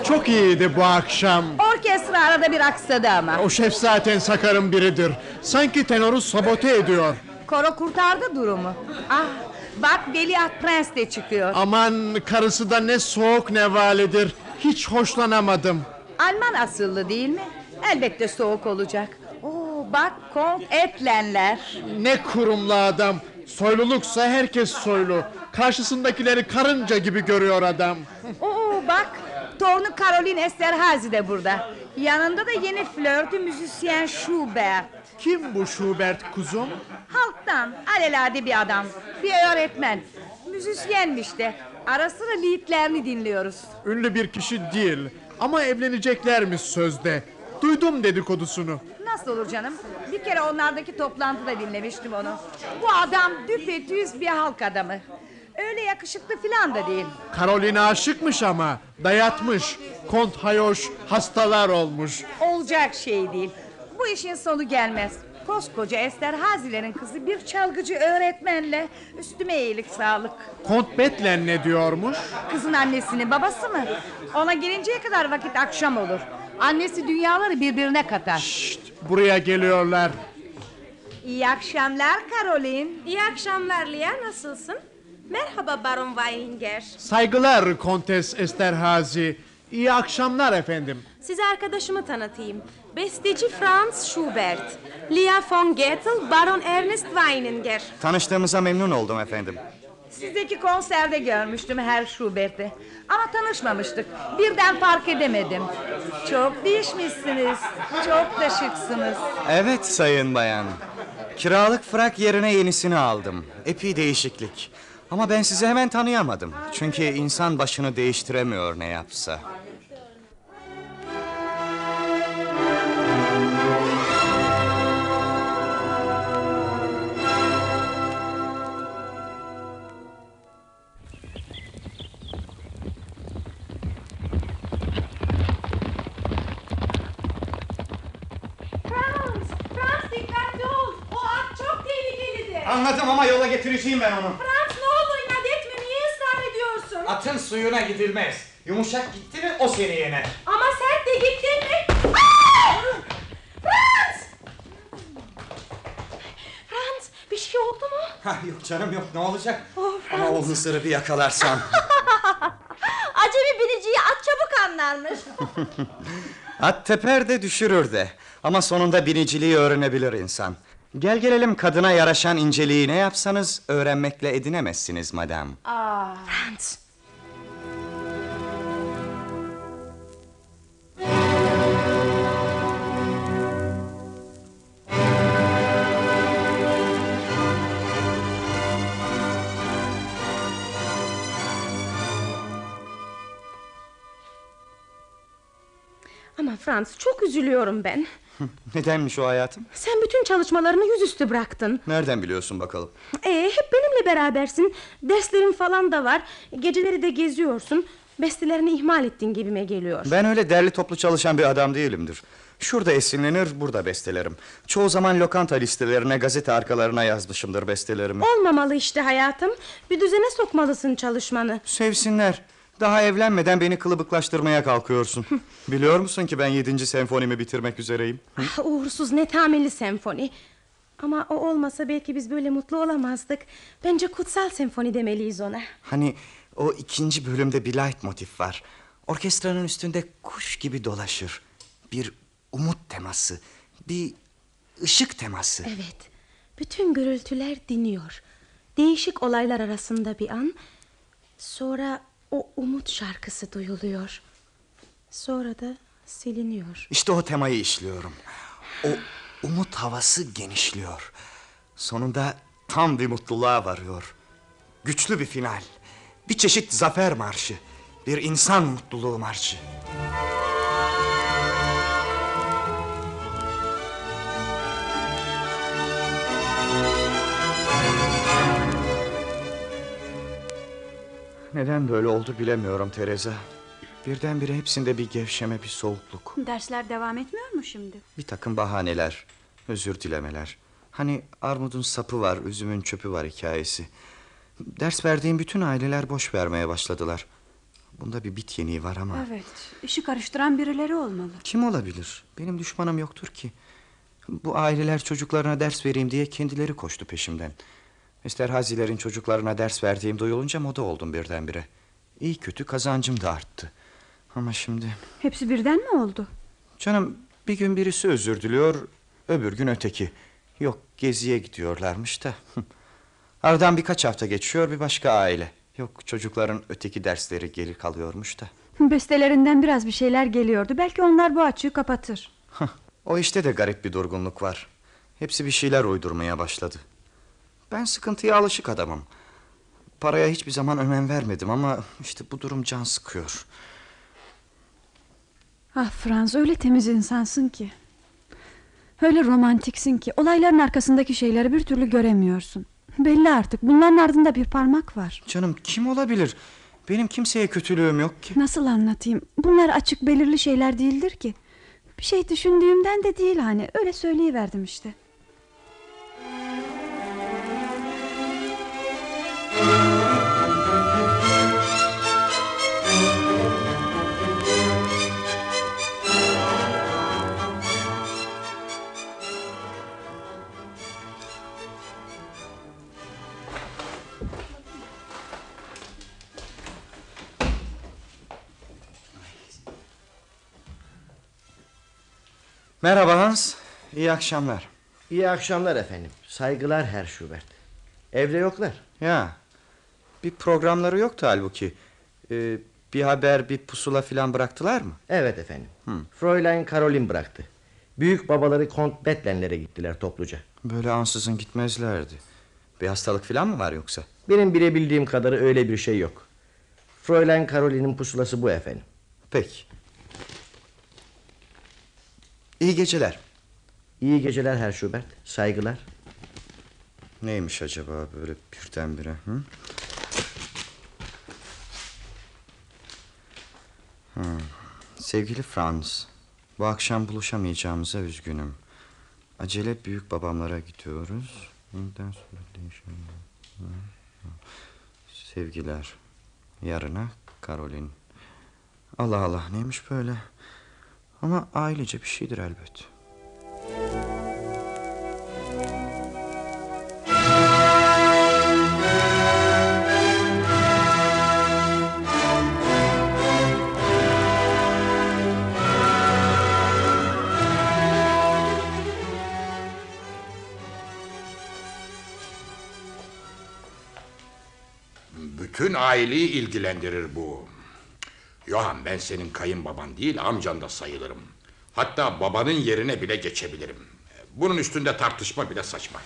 Speaker 12: çok
Speaker 1: iyiydi bu akşam.
Speaker 12: Orkestra arada bir aksadı ama.
Speaker 1: O şef zaten sakarın biridir. Sanki tenoru sabote ediyor.
Speaker 12: Koro kurtardı durumu. Ah bak Veliaht Prens de çıkıyor.
Speaker 1: Aman karısı da ne soğuk ne validir. Hiç hoşlanamadım.
Speaker 12: Alman asıllı değil mi? Elbette soğuk olacak. Oo, bak Kont Etlenler.
Speaker 1: Ne kurumlu adam. Soyluluksa herkes soylu. Karşısındakileri karınca gibi görüyor adam.
Speaker 12: Oo bak torunu Caroline Esterhazy de burada. Yanında da yeni flörtü müzisyen Schubert.
Speaker 1: Kim bu Schubert kuzum?
Speaker 12: Halktan alelade bir adam. Bir öğretmen. Müzisyenmiş de. Ara sıra liedlerini dinliyoruz.
Speaker 1: Ünlü bir kişi değil. Ama evleneceklermiş sözde. Duydum dedikodusunu.
Speaker 12: Nasıl olur canım? Bir kere onlardaki toplantıda dinlemiştim onu. Bu adam düpedüz bir halk adamı. Öyle yakışıklı filan da değil.
Speaker 1: Caroline aşıkmış ama. Dayatmış. Kont Hayoş hastalar olmuş.
Speaker 12: Olacak şey değil. Bu işin sonu gelmez. Koskoca Ester Hazilerin kızı bir çalgıcı öğretmenle üstüme iyilik sağlık.
Speaker 1: Kont Betlen ne diyormuş?
Speaker 12: Kızın annesinin babası mı? Ona gelinceye kadar vakit akşam olur. Annesi dünyaları birbirine katar.
Speaker 1: Buraya geliyorlar.
Speaker 12: İyi akşamlar Caroline.
Speaker 15: İyi akşamlar Lia nasılsın? Merhaba Baron Weininger.
Speaker 1: Saygılar Kontes Esterhazy. İyi akşamlar efendim.
Speaker 15: Size arkadaşımı tanıtayım. Besteci Franz Schubert. Lia von Gettel, Baron Ernest Weininger.
Speaker 3: Tanıştığımıza memnun oldum efendim.
Speaker 12: Sizdeki konserde görmüştüm her Schubert'i. Ama tanışmamıştık. Birden fark edemedim. Çok değişmişsiniz. Çok da şıksınız.
Speaker 3: Evet sayın bayan. Kiralık frak yerine yenisini aldım. Epey değişiklik. Ama ben sizi hemen tanıyamadım. Çünkü insan başını değiştiremiyor ne yapsa. Suyuna gidilmez. Yumuşak gitti mi o seni yener.
Speaker 8: Ama sert de gittin mi? Frans! Frans bir şey oldu mu?
Speaker 3: Ha, yok canım yok ne olacak?
Speaker 8: Oh,
Speaker 3: Ama o hısırı bir yakalarsam.
Speaker 15: Acemi biniciyi at çabuk anlarmış.
Speaker 3: At teper de düşürür de. Ama sonunda biniciliği öğrenebilir insan. Gel gelelim kadına yaraşan inceliği ne yapsanız öğrenmekle edinemezsiniz madam.
Speaker 15: Aa. Frans. Ama Frans çok üzülüyorum ben.
Speaker 3: Nedenmiş o hayatım?
Speaker 15: Sen bütün çalışmalarını yüzüstü bıraktın.
Speaker 3: Nereden biliyorsun bakalım?
Speaker 15: Ee, hep benimle berabersin. Derslerin falan da var. Geceleri de geziyorsun. Bestelerini ihmal ettin gibime geliyor.
Speaker 3: Ben öyle derli toplu çalışan bir adam değilimdir. Şurada esinlenir, burada bestelerim. Çoğu zaman lokanta listelerine, gazete arkalarına yazmışımdır bestelerimi.
Speaker 15: Olmamalı işte hayatım. Bir düzene sokmalısın çalışmanı.
Speaker 3: Sevsinler. Daha evlenmeden beni kılıbıklaştırmaya kalkıyorsun. Biliyor musun ki ben yedinci senfonimi bitirmek üzereyim?
Speaker 15: Ah, uğursuz netameli senfoni. Ama o olmasa belki biz böyle mutlu olamazdık. Bence kutsal senfoni demeliyiz ona.
Speaker 3: Hani o ikinci bölümde bir leitmotif var. Orkestranın üstünde kuş gibi dolaşır. Bir umut teması, bir ışık teması.
Speaker 15: Evet. Bütün gürültüler diniyor. Değişik olaylar arasında bir an. Sonra o umut şarkısı duyuluyor. Sonra da siliniyor.
Speaker 3: İşte o temayı işliyorum. O umut havası genişliyor. Sonunda tam bir mutluluğa varıyor. Güçlü bir final. Bir çeşit zafer marşı. Bir insan mutluluğu marşı. Neden böyle oldu bilemiyorum Teresa. Birdenbire hepsinde bir gevşeme, bir soğukluk.
Speaker 8: Dersler devam etmiyor mu şimdi?
Speaker 3: Bir takım bahaneler, özür dilemeler. Hani armudun sapı var, üzümün çöpü var hikayesi. Ders verdiğim bütün aileler boş vermeye başladılar. Bunda bir bit yeniği var ama...
Speaker 8: Evet. işi karıştıran birileri olmalı.
Speaker 3: Kim olabilir? Benim düşmanım yoktur ki. Bu aileler çocuklarına ders vereyim diye kendileri koştu peşimden. Esterhazilerin çocuklarına ders verdiğim duyulunca moda oldum birdenbire. İyi kötü kazancım da arttı. Ama şimdi...
Speaker 8: Hepsi birden mi oldu?
Speaker 3: Canım bir gün birisi özür diliyor, öbür gün öteki. Yok geziye gidiyorlarmış da. Aradan birkaç hafta geçiyor bir başka aile. Yok çocukların öteki dersleri geri kalıyormuş da.
Speaker 8: Bestelerinden biraz bir şeyler geliyordu. Belki onlar bu açığı kapatır.
Speaker 3: O işte de garip bir durgunluk var. Hepsi bir şeyler uydurmaya başladı. Ben sıkıntıya alışık adamım. Paraya hiçbir zaman önem vermedim ama işte bu durum can sıkıyor.
Speaker 8: Ah Franz öyle temiz insansın ki. Öyle romantiksin ki olayların arkasındaki şeyleri bir türlü göremiyorsun. Belli artık bunların ardında bir parmak var.
Speaker 3: Canım kim olabilir? Benim kimseye kötülüğüm yok ki.
Speaker 8: Nasıl anlatayım? Bunlar açık belirli şeyler değildir ki. Bir şey düşündüğümden de değil hani öyle söyleyiverdim işte.
Speaker 3: Merhaba Hans. İyi akşamlar.
Speaker 17: İyi akşamlar efendim. Saygılar Herr Schubert. Evde yoklar.
Speaker 3: Ya. Bir programları yoktu halbuki. Ee, bir haber, bir pusula filan bıraktılar mı?
Speaker 17: Evet efendim.
Speaker 3: Hı.
Speaker 17: Fräulein Caroline bıraktı. Büyük babaları Kont Betlenlere gittiler topluca.
Speaker 3: Böyle ansızın gitmezlerdi. Bir hastalık filan mı var yoksa?
Speaker 17: Benim bilebildiğim kadarı öyle bir şey yok. Fräulein Caroline'in pusulası bu efendim.
Speaker 3: Peki. İyi geceler.
Speaker 17: İyi geceler Herr Schubert. Saygılar.
Speaker 3: Neymiş acaba böyle birdenbire? Hı? Hı. Sevgili Franz, bu akşam buluşamayacağımıza üzgünüm. Acele büyük babamlara gidiyoruz. Ondan sonra değişelim. Sevgiler. Yarına Karolin. Allah Allah neymiş böyle? Ama ailece bir şeydir elbet.
Speaker 18: Bütün aileyi ilgilendirir bu. Johan ben senin kayınbaban değil amcan da sayılırım. Hatta babanın yerine bile geçebilirim. Bunun üstünde tartışma bile saçma.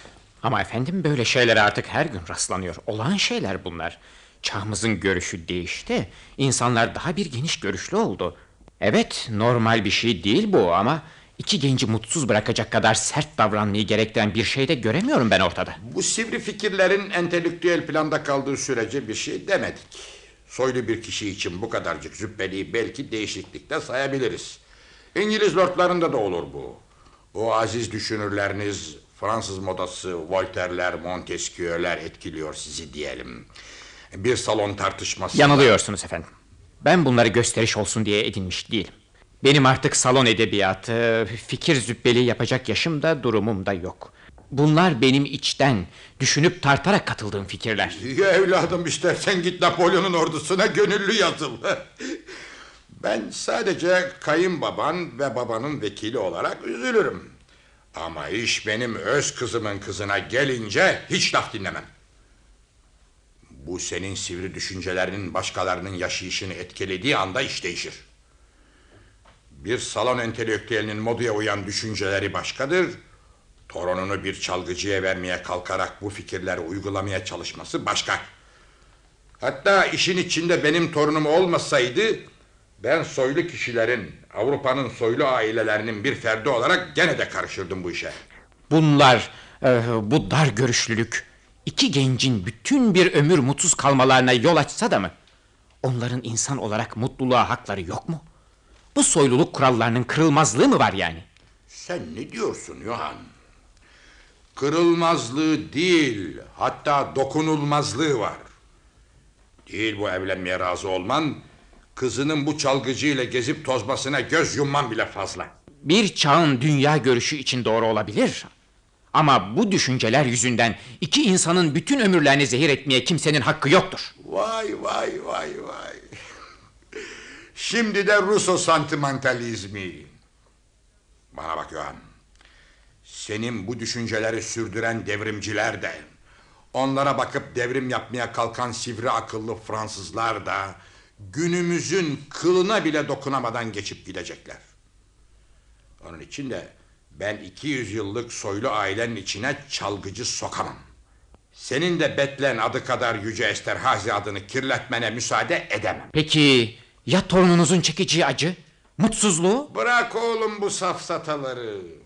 Speaker 10: Ama efendim böyle şeylere artık her gün rastlanıyor. Olağan şeyler bunlar. Çağımızın görüşü değişti. İnsanlar daha bir geniş görüşlü oldu. Evet normal bir şey değil bu ama... ...iki genci mutsuz bırakacak kadar sert davranmayı gerektiren bir şey de göremiyorum ben ortada.
Speaker 18: Bu sivri fikirlerin entelektüel planda kaldığı sürece bir şey demedik. Soylu bir kişi için bu kadarcık züppeliği belki değişiklikte sayabiliriz. İngiliz lordlarında da olur bu. O aziz düşünürleriniz Fransız modası Voltaire'ler, Montesquieu'ler etkiliyor sizi diyelim. Bir salon tartışması...
Speaker 10: Yanılıyorsunuz efendim. Ben bunları gösteriş olsun diye edinmiş değilim. Benim artık salon edebiyatı, fikir züppeliği yapacak yaşım da durumum da yok. Bunlar benim içten, düşünüp tartarak katıldığım fikirler.
Speaker 18: Ya evladım istersen git Napolyon'un ordusuna gönüllü yazıl. ben sadece kayınbaban ve babanın vekili olarak üzülürüm. Ama iş benim öz kızımın kızına gelince hiç laf dinlemem. Bu senin sivri düşüncelerinin başkalarının yaşayışını etkilediği anda iş değişir. Bir salon entelektüelinin modaya uyan düşünceleri başkadır. Torununu bir çalgıcıya vermeye kalkarak bu fikirleri uygulamaya çalışması başka. Hatta işin içinde benim torunum olmasaydı ben soylu kişilerin, Avrupa'nın soylu ailelerinin bir ferdi olarak gene de karışırdım bu işe.
Speaker 10: Bunlar, e, bu dar görüşlülük iki gencin bütün bir ömür mutsuz kalmalarına yol açsa da mı? Onların insan olarak mutluluğa hakları yok mu? Bu soyluluk kurallarının kırılmazlığı mı var yani?
Speaker 18: Sen ne diyorsun Yohan? Kırılmazlığı değil, hatta dokunulmazlığı var. Değil bu evlenmeye razı olman, kızının bu çalgıcıyla gezip tozmasına göz yumman bile fazla.
Speaker 10: Bir çağın dünya görüşü için doğru olabilir. Ama bu düşünceler yüzünden iki insanın bütün ömürlerini zehir etmeye kimsenin hakkı yoktur.
Speaker 18: Vay vay vay vay. Şimdi de Ruso santimentalizmi. Bana bak Yohan. Senin bu düşünceleri sürdüren devrimciler de... ...onlara bakıp devrim yapmaya kalkan sivri akıllı Fransızlar da... ...günümüzün kılına bile dokunamadan geçip gidecekler. Onun için de ben 200 yıllık soylu ailenin içine çalgıcı sokamam. Senin de Betlen adı kadar Yüce Esterhazi adını kirletmene müsaade edemem.
Speaker 10: Peki ya torununuzun çekeceği acı? Mutsuzluğu?
Speaker 18: Bırak oğlum bu safsataları.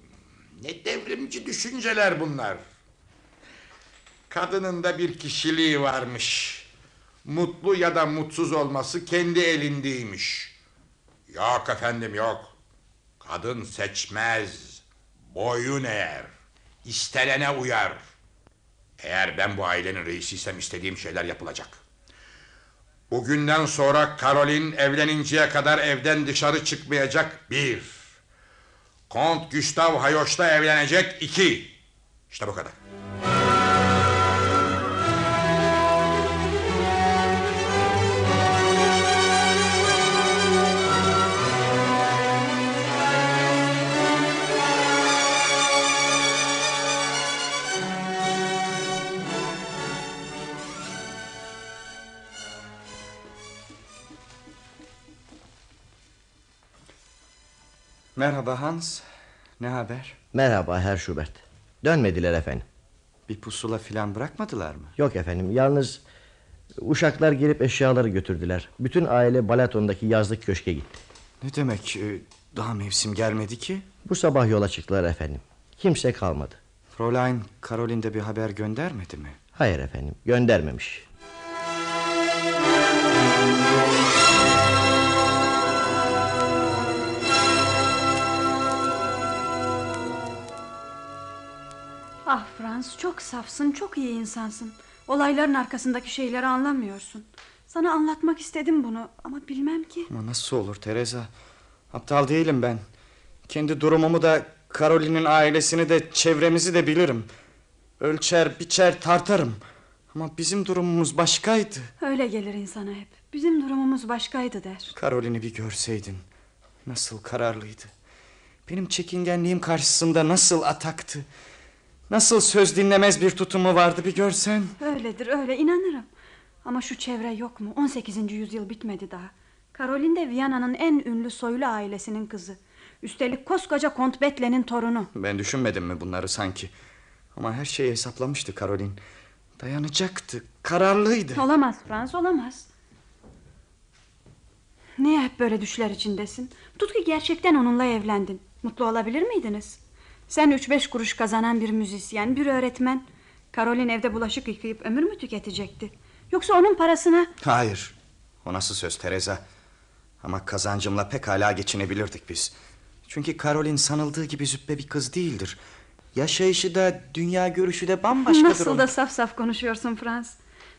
Speaker 18: Ne devrimci düşünceler bunlar. Kadının da bir kişiliği varmış. Mutlu ya da mutsuz olması kendi elindeymiş. Yok efendim yok. Kadın seçmez. Boyun eğer. İstenene uyar. Eğer ben bu ailenin reisiysem istediğim şeyler yapılacak. Bugünden sonra Karolin evleninceye kadar evden dışarı çıkmayacak bir. Kont Gustav Hayoş'ta evlenecek iki. İşte bu kadar.
Speaker 3: Merhaba Hans. Ne haber?
Speaker 17: Merhaba Herr Schubert. Dönmediler efendim.
Speaker 3: Bir pusula filan bırakmadılar mı?
Speaker 17: Yok efendim yalnız uşaklar gelip eşyaları götürdüler. Bütün aile Balaton'daki yazlık köşke gitti.
Speaker 3: Ne demek? e, Daha mevsim gelmedi ki.
Speaker 17: Bu sabah yola çıktılar efendim. Kimse kalmadı.
Speaker 3: Fräulein Caroline de bir haber göndermedi mi?
Speaker 17: Hayır efendim göndermemiş.
Speaker 8: Frans çok safsın çok iyi insansın. Olayların arkasındaki şeyleri anlamıyorsun. Sana anlatmak istedim bunu ama bilmem ki.
Speaker 3: Ama nasıl olur Teresa? Aptal değilim ben. Kendi durumumu da Caroline'in ailesini de çevremizi de bilirim. Ölçer, biçer, tartarım. Ama bizim durumumuz başkaydı.
Speaker 8: Öyle gelir insana hep. Bizim durumumuz başkaydı der.
Speaker 3: Caroline'i bir görseydin. Nasıl kararlıydı. Benim çekingenliğim karşısında nasıl ataktı. Nasıl söz dinlemez bir tutumu vardı bir görsen.
Speaker 8: Öyledir öyle inanırım. Ama şu çevre yok mu? 18. yüzyıl bitmedi daha. Caroline de Viyana'nın en ünlü soylu ailesinin kızı. Üstelik koskoca Kont Betle'nin torunu.
Speaker 3: Ben düşünmedim mi bunları sanki? Ama her şeyi hesaplamıştı Caroline. Dayanacaktı, kararlıydı.
Speaker 8: Olamaz Frans olamaz. Niye hep böyle düşler içindesin? Tut ki gerçekten onunla evlendin. Mutlu olabilir miydiniz? Sen üç beş kuruş kazanan bir müzisyen, bir öğretmen. Caroline evde bulaşık yıkayıp ömür mü tüketecekti? Yoksa onun parasına...
Speaker 3: Hayır. O nasıl söz Teresa? Ama kazancımla pekala geçinebilirdik biz. Çünkü Caroline sanıldığı gibi züppe bir kız değildir. Yaşayışı da dünya görüşü de bambaşkadır.
Speaker 8: Nasıl
Speaker 3: onun.
Speaker 8: da saf saf konuşuyorsun Frans.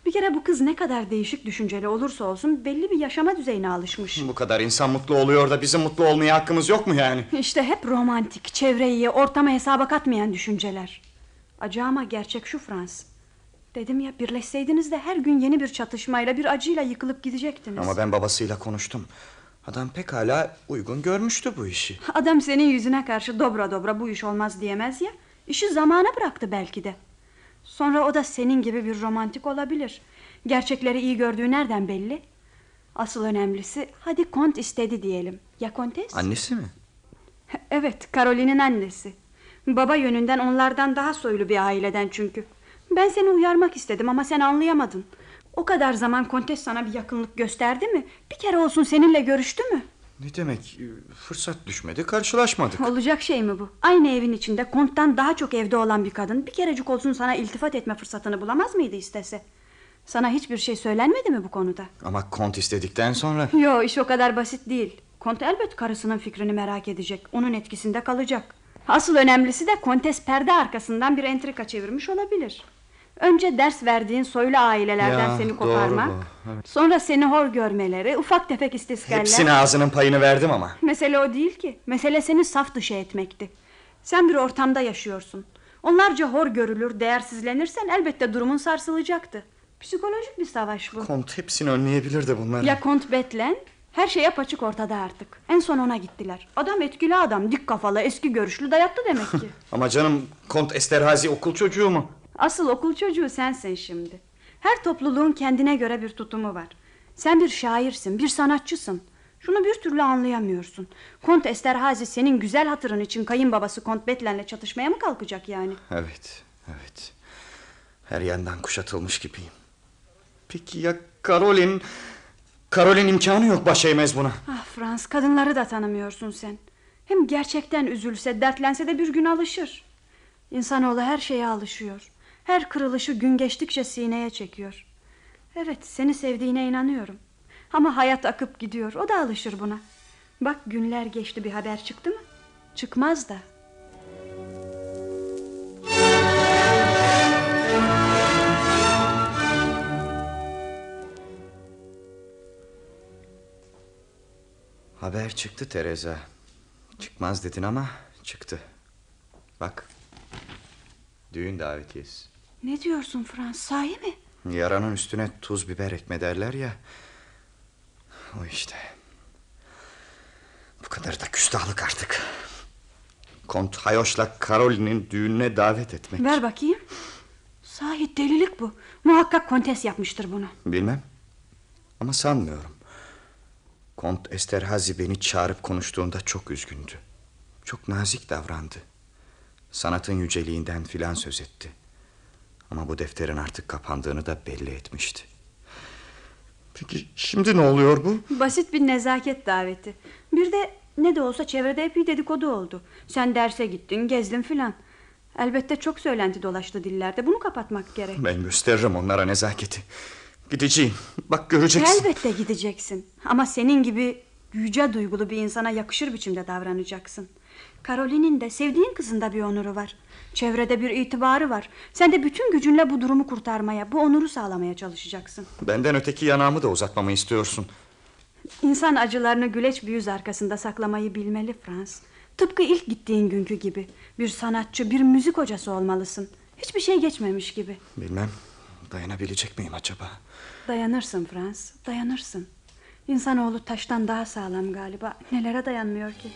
Speaker 8: Bir kere bu kız ne kadar değişik düşünceli olursa olsun belli bir yaşama düzeyine alışmış.
Speaker 3: Bu kadar insan mutlu oluyor da bizim mutlu olmaya hakkımız yok mu yani?
Speaker 8: İşte hep romantik, çevreyi, ortama hesaba katmayan düşünceler. Acı ama gerçek şu Frans. Dedim ya birleşseydiniz de her gün yeni bir çatışmayla, bir acıyla yıkılıp gidecektiniz.
Speaker 3: Ama ben babasıyla konuştum. Adam pekala uygun görmüştü bu işi.
Speaker 8: Adam senin yüzüne karşı dobra dobra bu iş olmaz diyemez ya. İşi zamana bıraktı belki de. Sonra o da senin gibi bir romantik olabilir. Gerçekleri iyi gördüğü nereden belli? Asıl önemlisi hadi kont istedi diyelim. Ya kontes?
Speaker 3: Annesi mi?
Speaker 8: Evet, Caroline'in annesi. Baba yönünden onlardan daha soylu bir aileden çünkü. Ben seni uyarmak istedim ama sen anlayamadın. O kadar zaman kontes sana bir yakınlık gösterdi mi? Bir kere olsun seninle görüştü mü?
Speaker 3: Ne demek? Fırsat düşmedi, karşılaşmadık.
Speaker 8: Olacak şey mi bu? Aynı evin içinde konttan daha çok evde olan bir kadın bir kerecik olsun sana iltifat etme fırsatını bulamaz mıydı istese? Sana hiçbir şey söylenmedi mi bu konuda?
Speaker 3: Ama kont istedikten sonra...
Speaker 8: Yo iş o kadar basit değil. Kont elbet karısının fikrini merak edecek. Onun etkisinde kalacak. Asıl önemlisi de kontes perde arkasından bir entrika çevirmiş olabilir. Önce ders verdiğin soylu ailelerden
Speaker 3: Ya,
Speaker 8: seni koparmak.
Speaker 3: doğru bu, evet.
Speaker 8: Sonra seni hor görmeleri, ufak tefek istiskarlar.
Speaker 3: Hepsine ağzının payını verdim ama.
Speaker 8: Mesele o değil ki. Mesele seni saf dışı etmekti. Sen bir ortamda yaşıyorsun. Onlarca hor görülür, değersizlenirsen elbette durumun sarsılacaktı. Psikolojik bir savaş bu.
Speaker 3: Kont hepsini önleyebilirdi bunları.
Speaker 8: Ya Kont Betlen? Her şey apaçık ortada artık. En son ona gittiler. Adam etkili adam, dik kafalı, eski görüşlü dayattı demek ki.
Speaker 3: Ama canım Kont Esterhazy okul çocuğu mu?
Speaker 8: Asıl okul çocuğu sensin şimdi. Her topluluğun kendine göre bir tutumu var. Sen bir şairsin, bir sanatçısın. Şunu bir türlü anlayamıyorsun. Kont Esterhazy senin güzel hatırın için kayınbabası Kont Betlen'le çatışmaya mı kalkacak yani?
Speaker 3: Evet, evet. Her yandan kuşatılmış gibiyim. Peki ya Karolin? Karolin imkanı yok baş eğmez buna.
Speaker 8: Ah Frans, kadınları da tanımıyorsun sen. Hem gerçekten üzülse, dertlense de bir gün alışır. İnsanoğlu her şeye alışıyor. Her kırılışı gün geçtikçe sineye çekiyor. Evet, seni sevdiğine inanıyorum. Ama hayat akıp gidiyor, o da alışır buna. Bak günler geçti bir haber çıktı mı? Çıkmaz da.
Speaker 3: Haber çıktı Teresa. Çıkmaz dedin ama çıktı. Bak. Düğün davetiyesi.
Speaker 8: Ne diyorsun Frans, sahi mi?
Speaker 3: Yaranın üstüne tuz biber ekme derler ya. O işte. Bu kadar da küstahlık artık. Kont Hayoş'la Karolin'in düğününe davet etmek.
Speaker 8: Ver bakayım. Sahi delilik bu. Muhakkak kontes yapmıştır bunu.
Speaker 3: Bilmem. Ama sanmıyorum. Kont Esterhazy beni çağırıp konuştuğunda çok üzgündü. Çok nazik davrandı. Sanatın yüceliğinden filan söz etti. Ama bu defterin artık kapandığını da belli etmişti. Peki şimdi ne oluyor bu?
Speaker 8: Basit bir nezaket daveti. Bir de ne de olsa çevrede epey dedikodu oldu. Sen derse gittin, gezdin filan. Elbette çok söylenti dolaştı dillerde. Bunu kapatmak gerek.
Speaker 3: Ben gösteririm onlara nezaketi. Gideceğim. Bak göreceksin.
Speaker 8: Elbette gideceksin. Ama senin gibi yüce duygulu bir insana yakışır biçimde davranacaksın. Karolin'in de sevdiğin kızında bir onuru var. Çevrede bir itibarı var. Sen de bütün gücünle bu durumu kurtarmaya, bu onuru sağlamaya çalışacaksın.
Speaker 3: Benden öteki yanağımı da uzatmamı istiyorsun.
Speaker 8: İnsan acılarını güleç bir yüz arkasında saklamayı bilmeli Frans. Tıpkı ilk gittiğin günkü gibi. Bir sanatçı, bir müzik hocası olmalısın. Hiçbir şey geçmemiş gibi.
Speaker 3: Bilmem dayanabilecek miyim acaba?
Speaker 8: Dayanırsın Frans, dayanırsın. İnsanoğlu taştan daha sağlam galiba. Nelere dayanmıyor ki?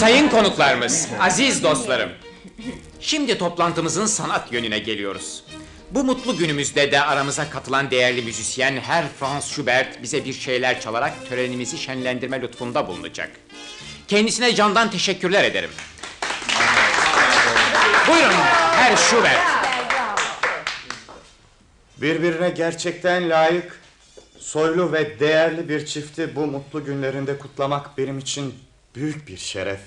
Speaker 10: Sayın konuklarımız, aziz dostlarım. Şimdi toplantımızın sanat yönüne geliyoruz. Bu mutlu günümüzde de aramıza katılan değerli müzisyen Herr Franz Schubert bize bir şeyler çalarak törenimizi şenlendirme lütfunda bulunacak. Kendisine candan teşekkürler ederim. Buyurun Herr Schubert.
Speaker 3: Birbirine gerçekten layık, soylu ve değerli bir çifti bu mutlu günlerinde kutlamak benim için büyük bir şeref.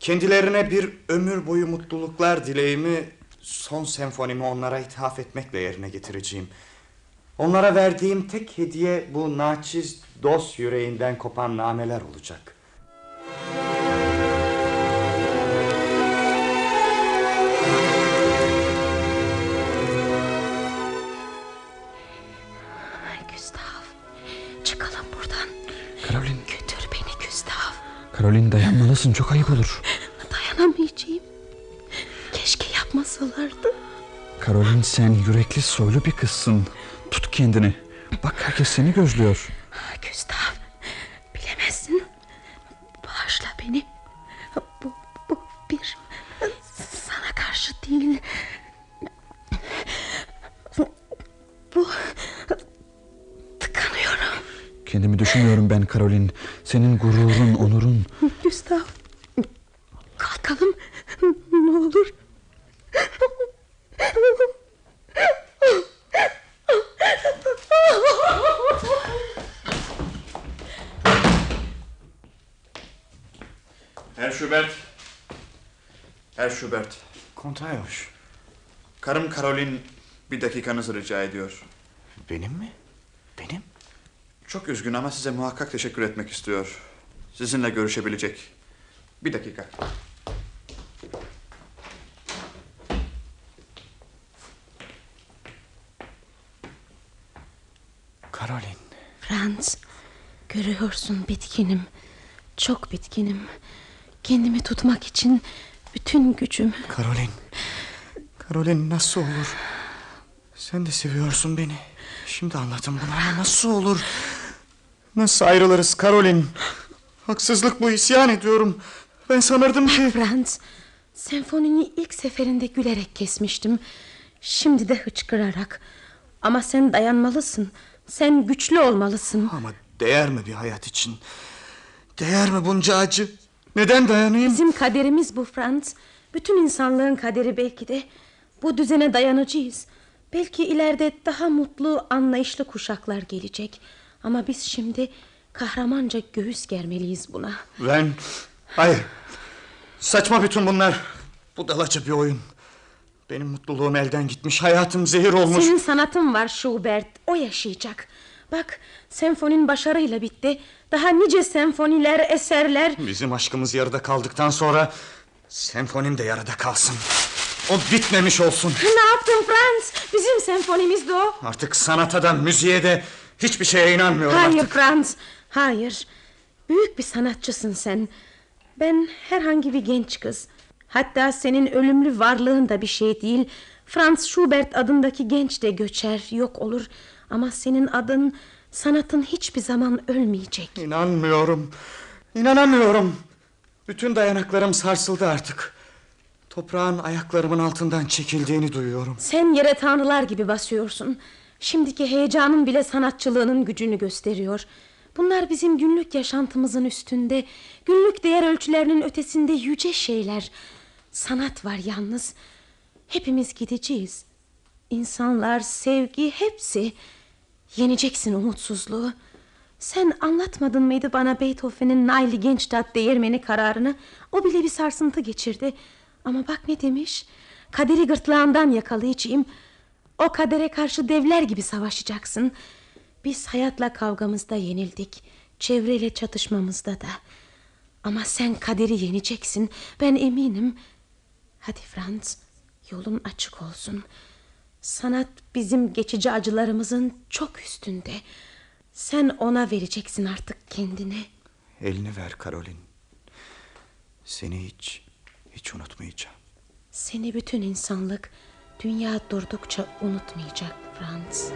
Speaker 3: Kendilerine bir ömür boyu mutluluklar dileğimi son senfonimi onlara ithaf etmekle yerine getireceğim. Onlara verdiğim tek hediye bu naçiz dost yüreğinden kopan nameler olacak.
Speaker 15: Gustav.
Speaker 14: Karolin dayanmalısın çok ayıp olur.
Speaker 15: Dayanamayacağım. Keşke yapmasalardı.
Speaker 14: Karolin sen yürekli soylu bir kızsın. Tut kendini. Bak herkes seni gözlüyor.
Speaker 15: Gustav. Bilemezsin. Bahar beni. Bu, bu bir sana karşı değil. Bu.
Speaker 14: Kendimi düşünmüyorum ben Karolin. Senin gururun, onurun.
Speaker 15: Gustav kalkalım ne olur.
Speaker 14: Herr Schubert. Herr Schubert.
Speaker 3: Kontayoş.
Speaker 14: Karım Karolin bir dakikanızı rica ediyor.
Speaker 3: Benim mi? Benim?
Speaker 14: Çok üzgün ama size muhakkak teşekkür etmek istiyor. Sizinle görüşebilecek. Bir dakika.
Speaker 3: Karolin.
Speaker 15: Franz görüyorsun bitkinim. Çok bitkinim. Kendimi tutmak için bütün gücüm.
Speaker 3: Karolin. Karolin nasıl olur? Sen de seviyorsun beni. Şimdi anladım bunu ama nasıl olur? Nasıl ayrılırız Karolin? Haksızlık bu isyan ediyorum. Ben sanırdım ki...
Speaker 15: Franz senfonini ilk seferinde gülerek kesmiştim. Şimdi de hıçkırarak. Ama sen dayanmalısın. Sen güçlü olmalısın.
Speaker 3: Ama değer mi bir hayat için? Değer mi bunca acı? Neden dayanayım?
Speaker 15: Bizim kaderimiz bu Franz. Bütün insanlığın kaderi belki de. Bu düzene dayanacağız. Belki ileride daha mutlu, anlayışlı kuşaklar gelecek. Ama biz şimdi kahramanca göğüs germeliyiz buna.
Speaker 3: Ben... Hayır. Saçma bütün bunlar. Budalaca bir oyun. Benim mutluluğum elden gitmiş. Hayatım zehir olmuş.
Speaker 15: Senin sanatın var Schubert. O yaşayacak. Bak senfonin başarıyla bitti. Daha nice senfoniler, eserler.
Speaker 3: Bizim aşkımız yarıda kaldıktan sonra... ...senfonim de yarıda kalsın. O bitmemiş olsun.
Speaker 15: Ne yaptın Franz? Bizim senfonimizdi o.
Speaker 3: Artık sanata da müziğe de hiçbir şeye inanmıyorum
Speaker 15: Hayır
Speaker 3: artık.
Speaker 15: Franz. Hayır. Büyük bir sanatçısın sen. Ben herhangi bir genç kız. Hatta senin ölümlü varlığın da bir şey değil. Franz Schubert adındaki genç de göçer, yok olur. Ama senin adın, sanatın hiçbir zaman ölmeyecek.
Speaker 3: İnanmıyorum. İnanamıyorum. Bütün dayanaklarım sarsıldı artık. Toprağın ayaklarımın altından çekildiğini duyuyorum.
Speaker 15: Sen yere tanrılar gibi basıyorsun. Şimdiki heyecanın bile sanatçılığının gücünü gösteriyor. Bunlar bizim günlük yaşantımızın üstünde, günlük değer ölçülerinin ötesinde yüce şeyler. Sanat var yalnız. Hepimiz gideceğiz. İnsanlar, sevgi hepsi. Yeneceksin umutsuzluğu. Sen anlatmadın mıydı bana Beethoven'in Naili Gençtat değirmeni kararını? O bile bir sarsıntı geçirdi. Ama bak ne demiş? Kaderi gırtlağından yakalayacağım. O kadere karşı devler gibi savaşacaksın. Biz hayatla kavgamızda yenildik. Çevreyle çatışmamızda da. Ama sen kaderi yeneceksin. Ben eminim. Hadi Franz, yolun açık olsun. Sanat bizim geçici acılarımızın çok üstünde. Sen ona vereceksin artık kendini.
Speaker 3: Elini ver Karolin. Seni hiç, hiç unutmayacağım.
Speaker 15: Seni bütün insanlık dünya durdukça unutmayacak Franz.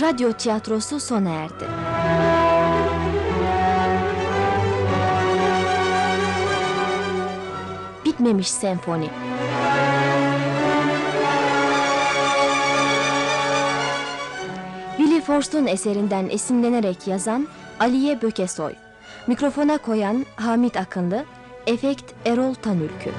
Speaker 2: Radyo tiyatrosu sona erdi. Bitmemiş senfoni. Willy Forst'un eserinden esinlenerek yazan Aliye Bökesoy. Mikrofona koyan Hamit Akınlı, efekt Erol Tanülkü.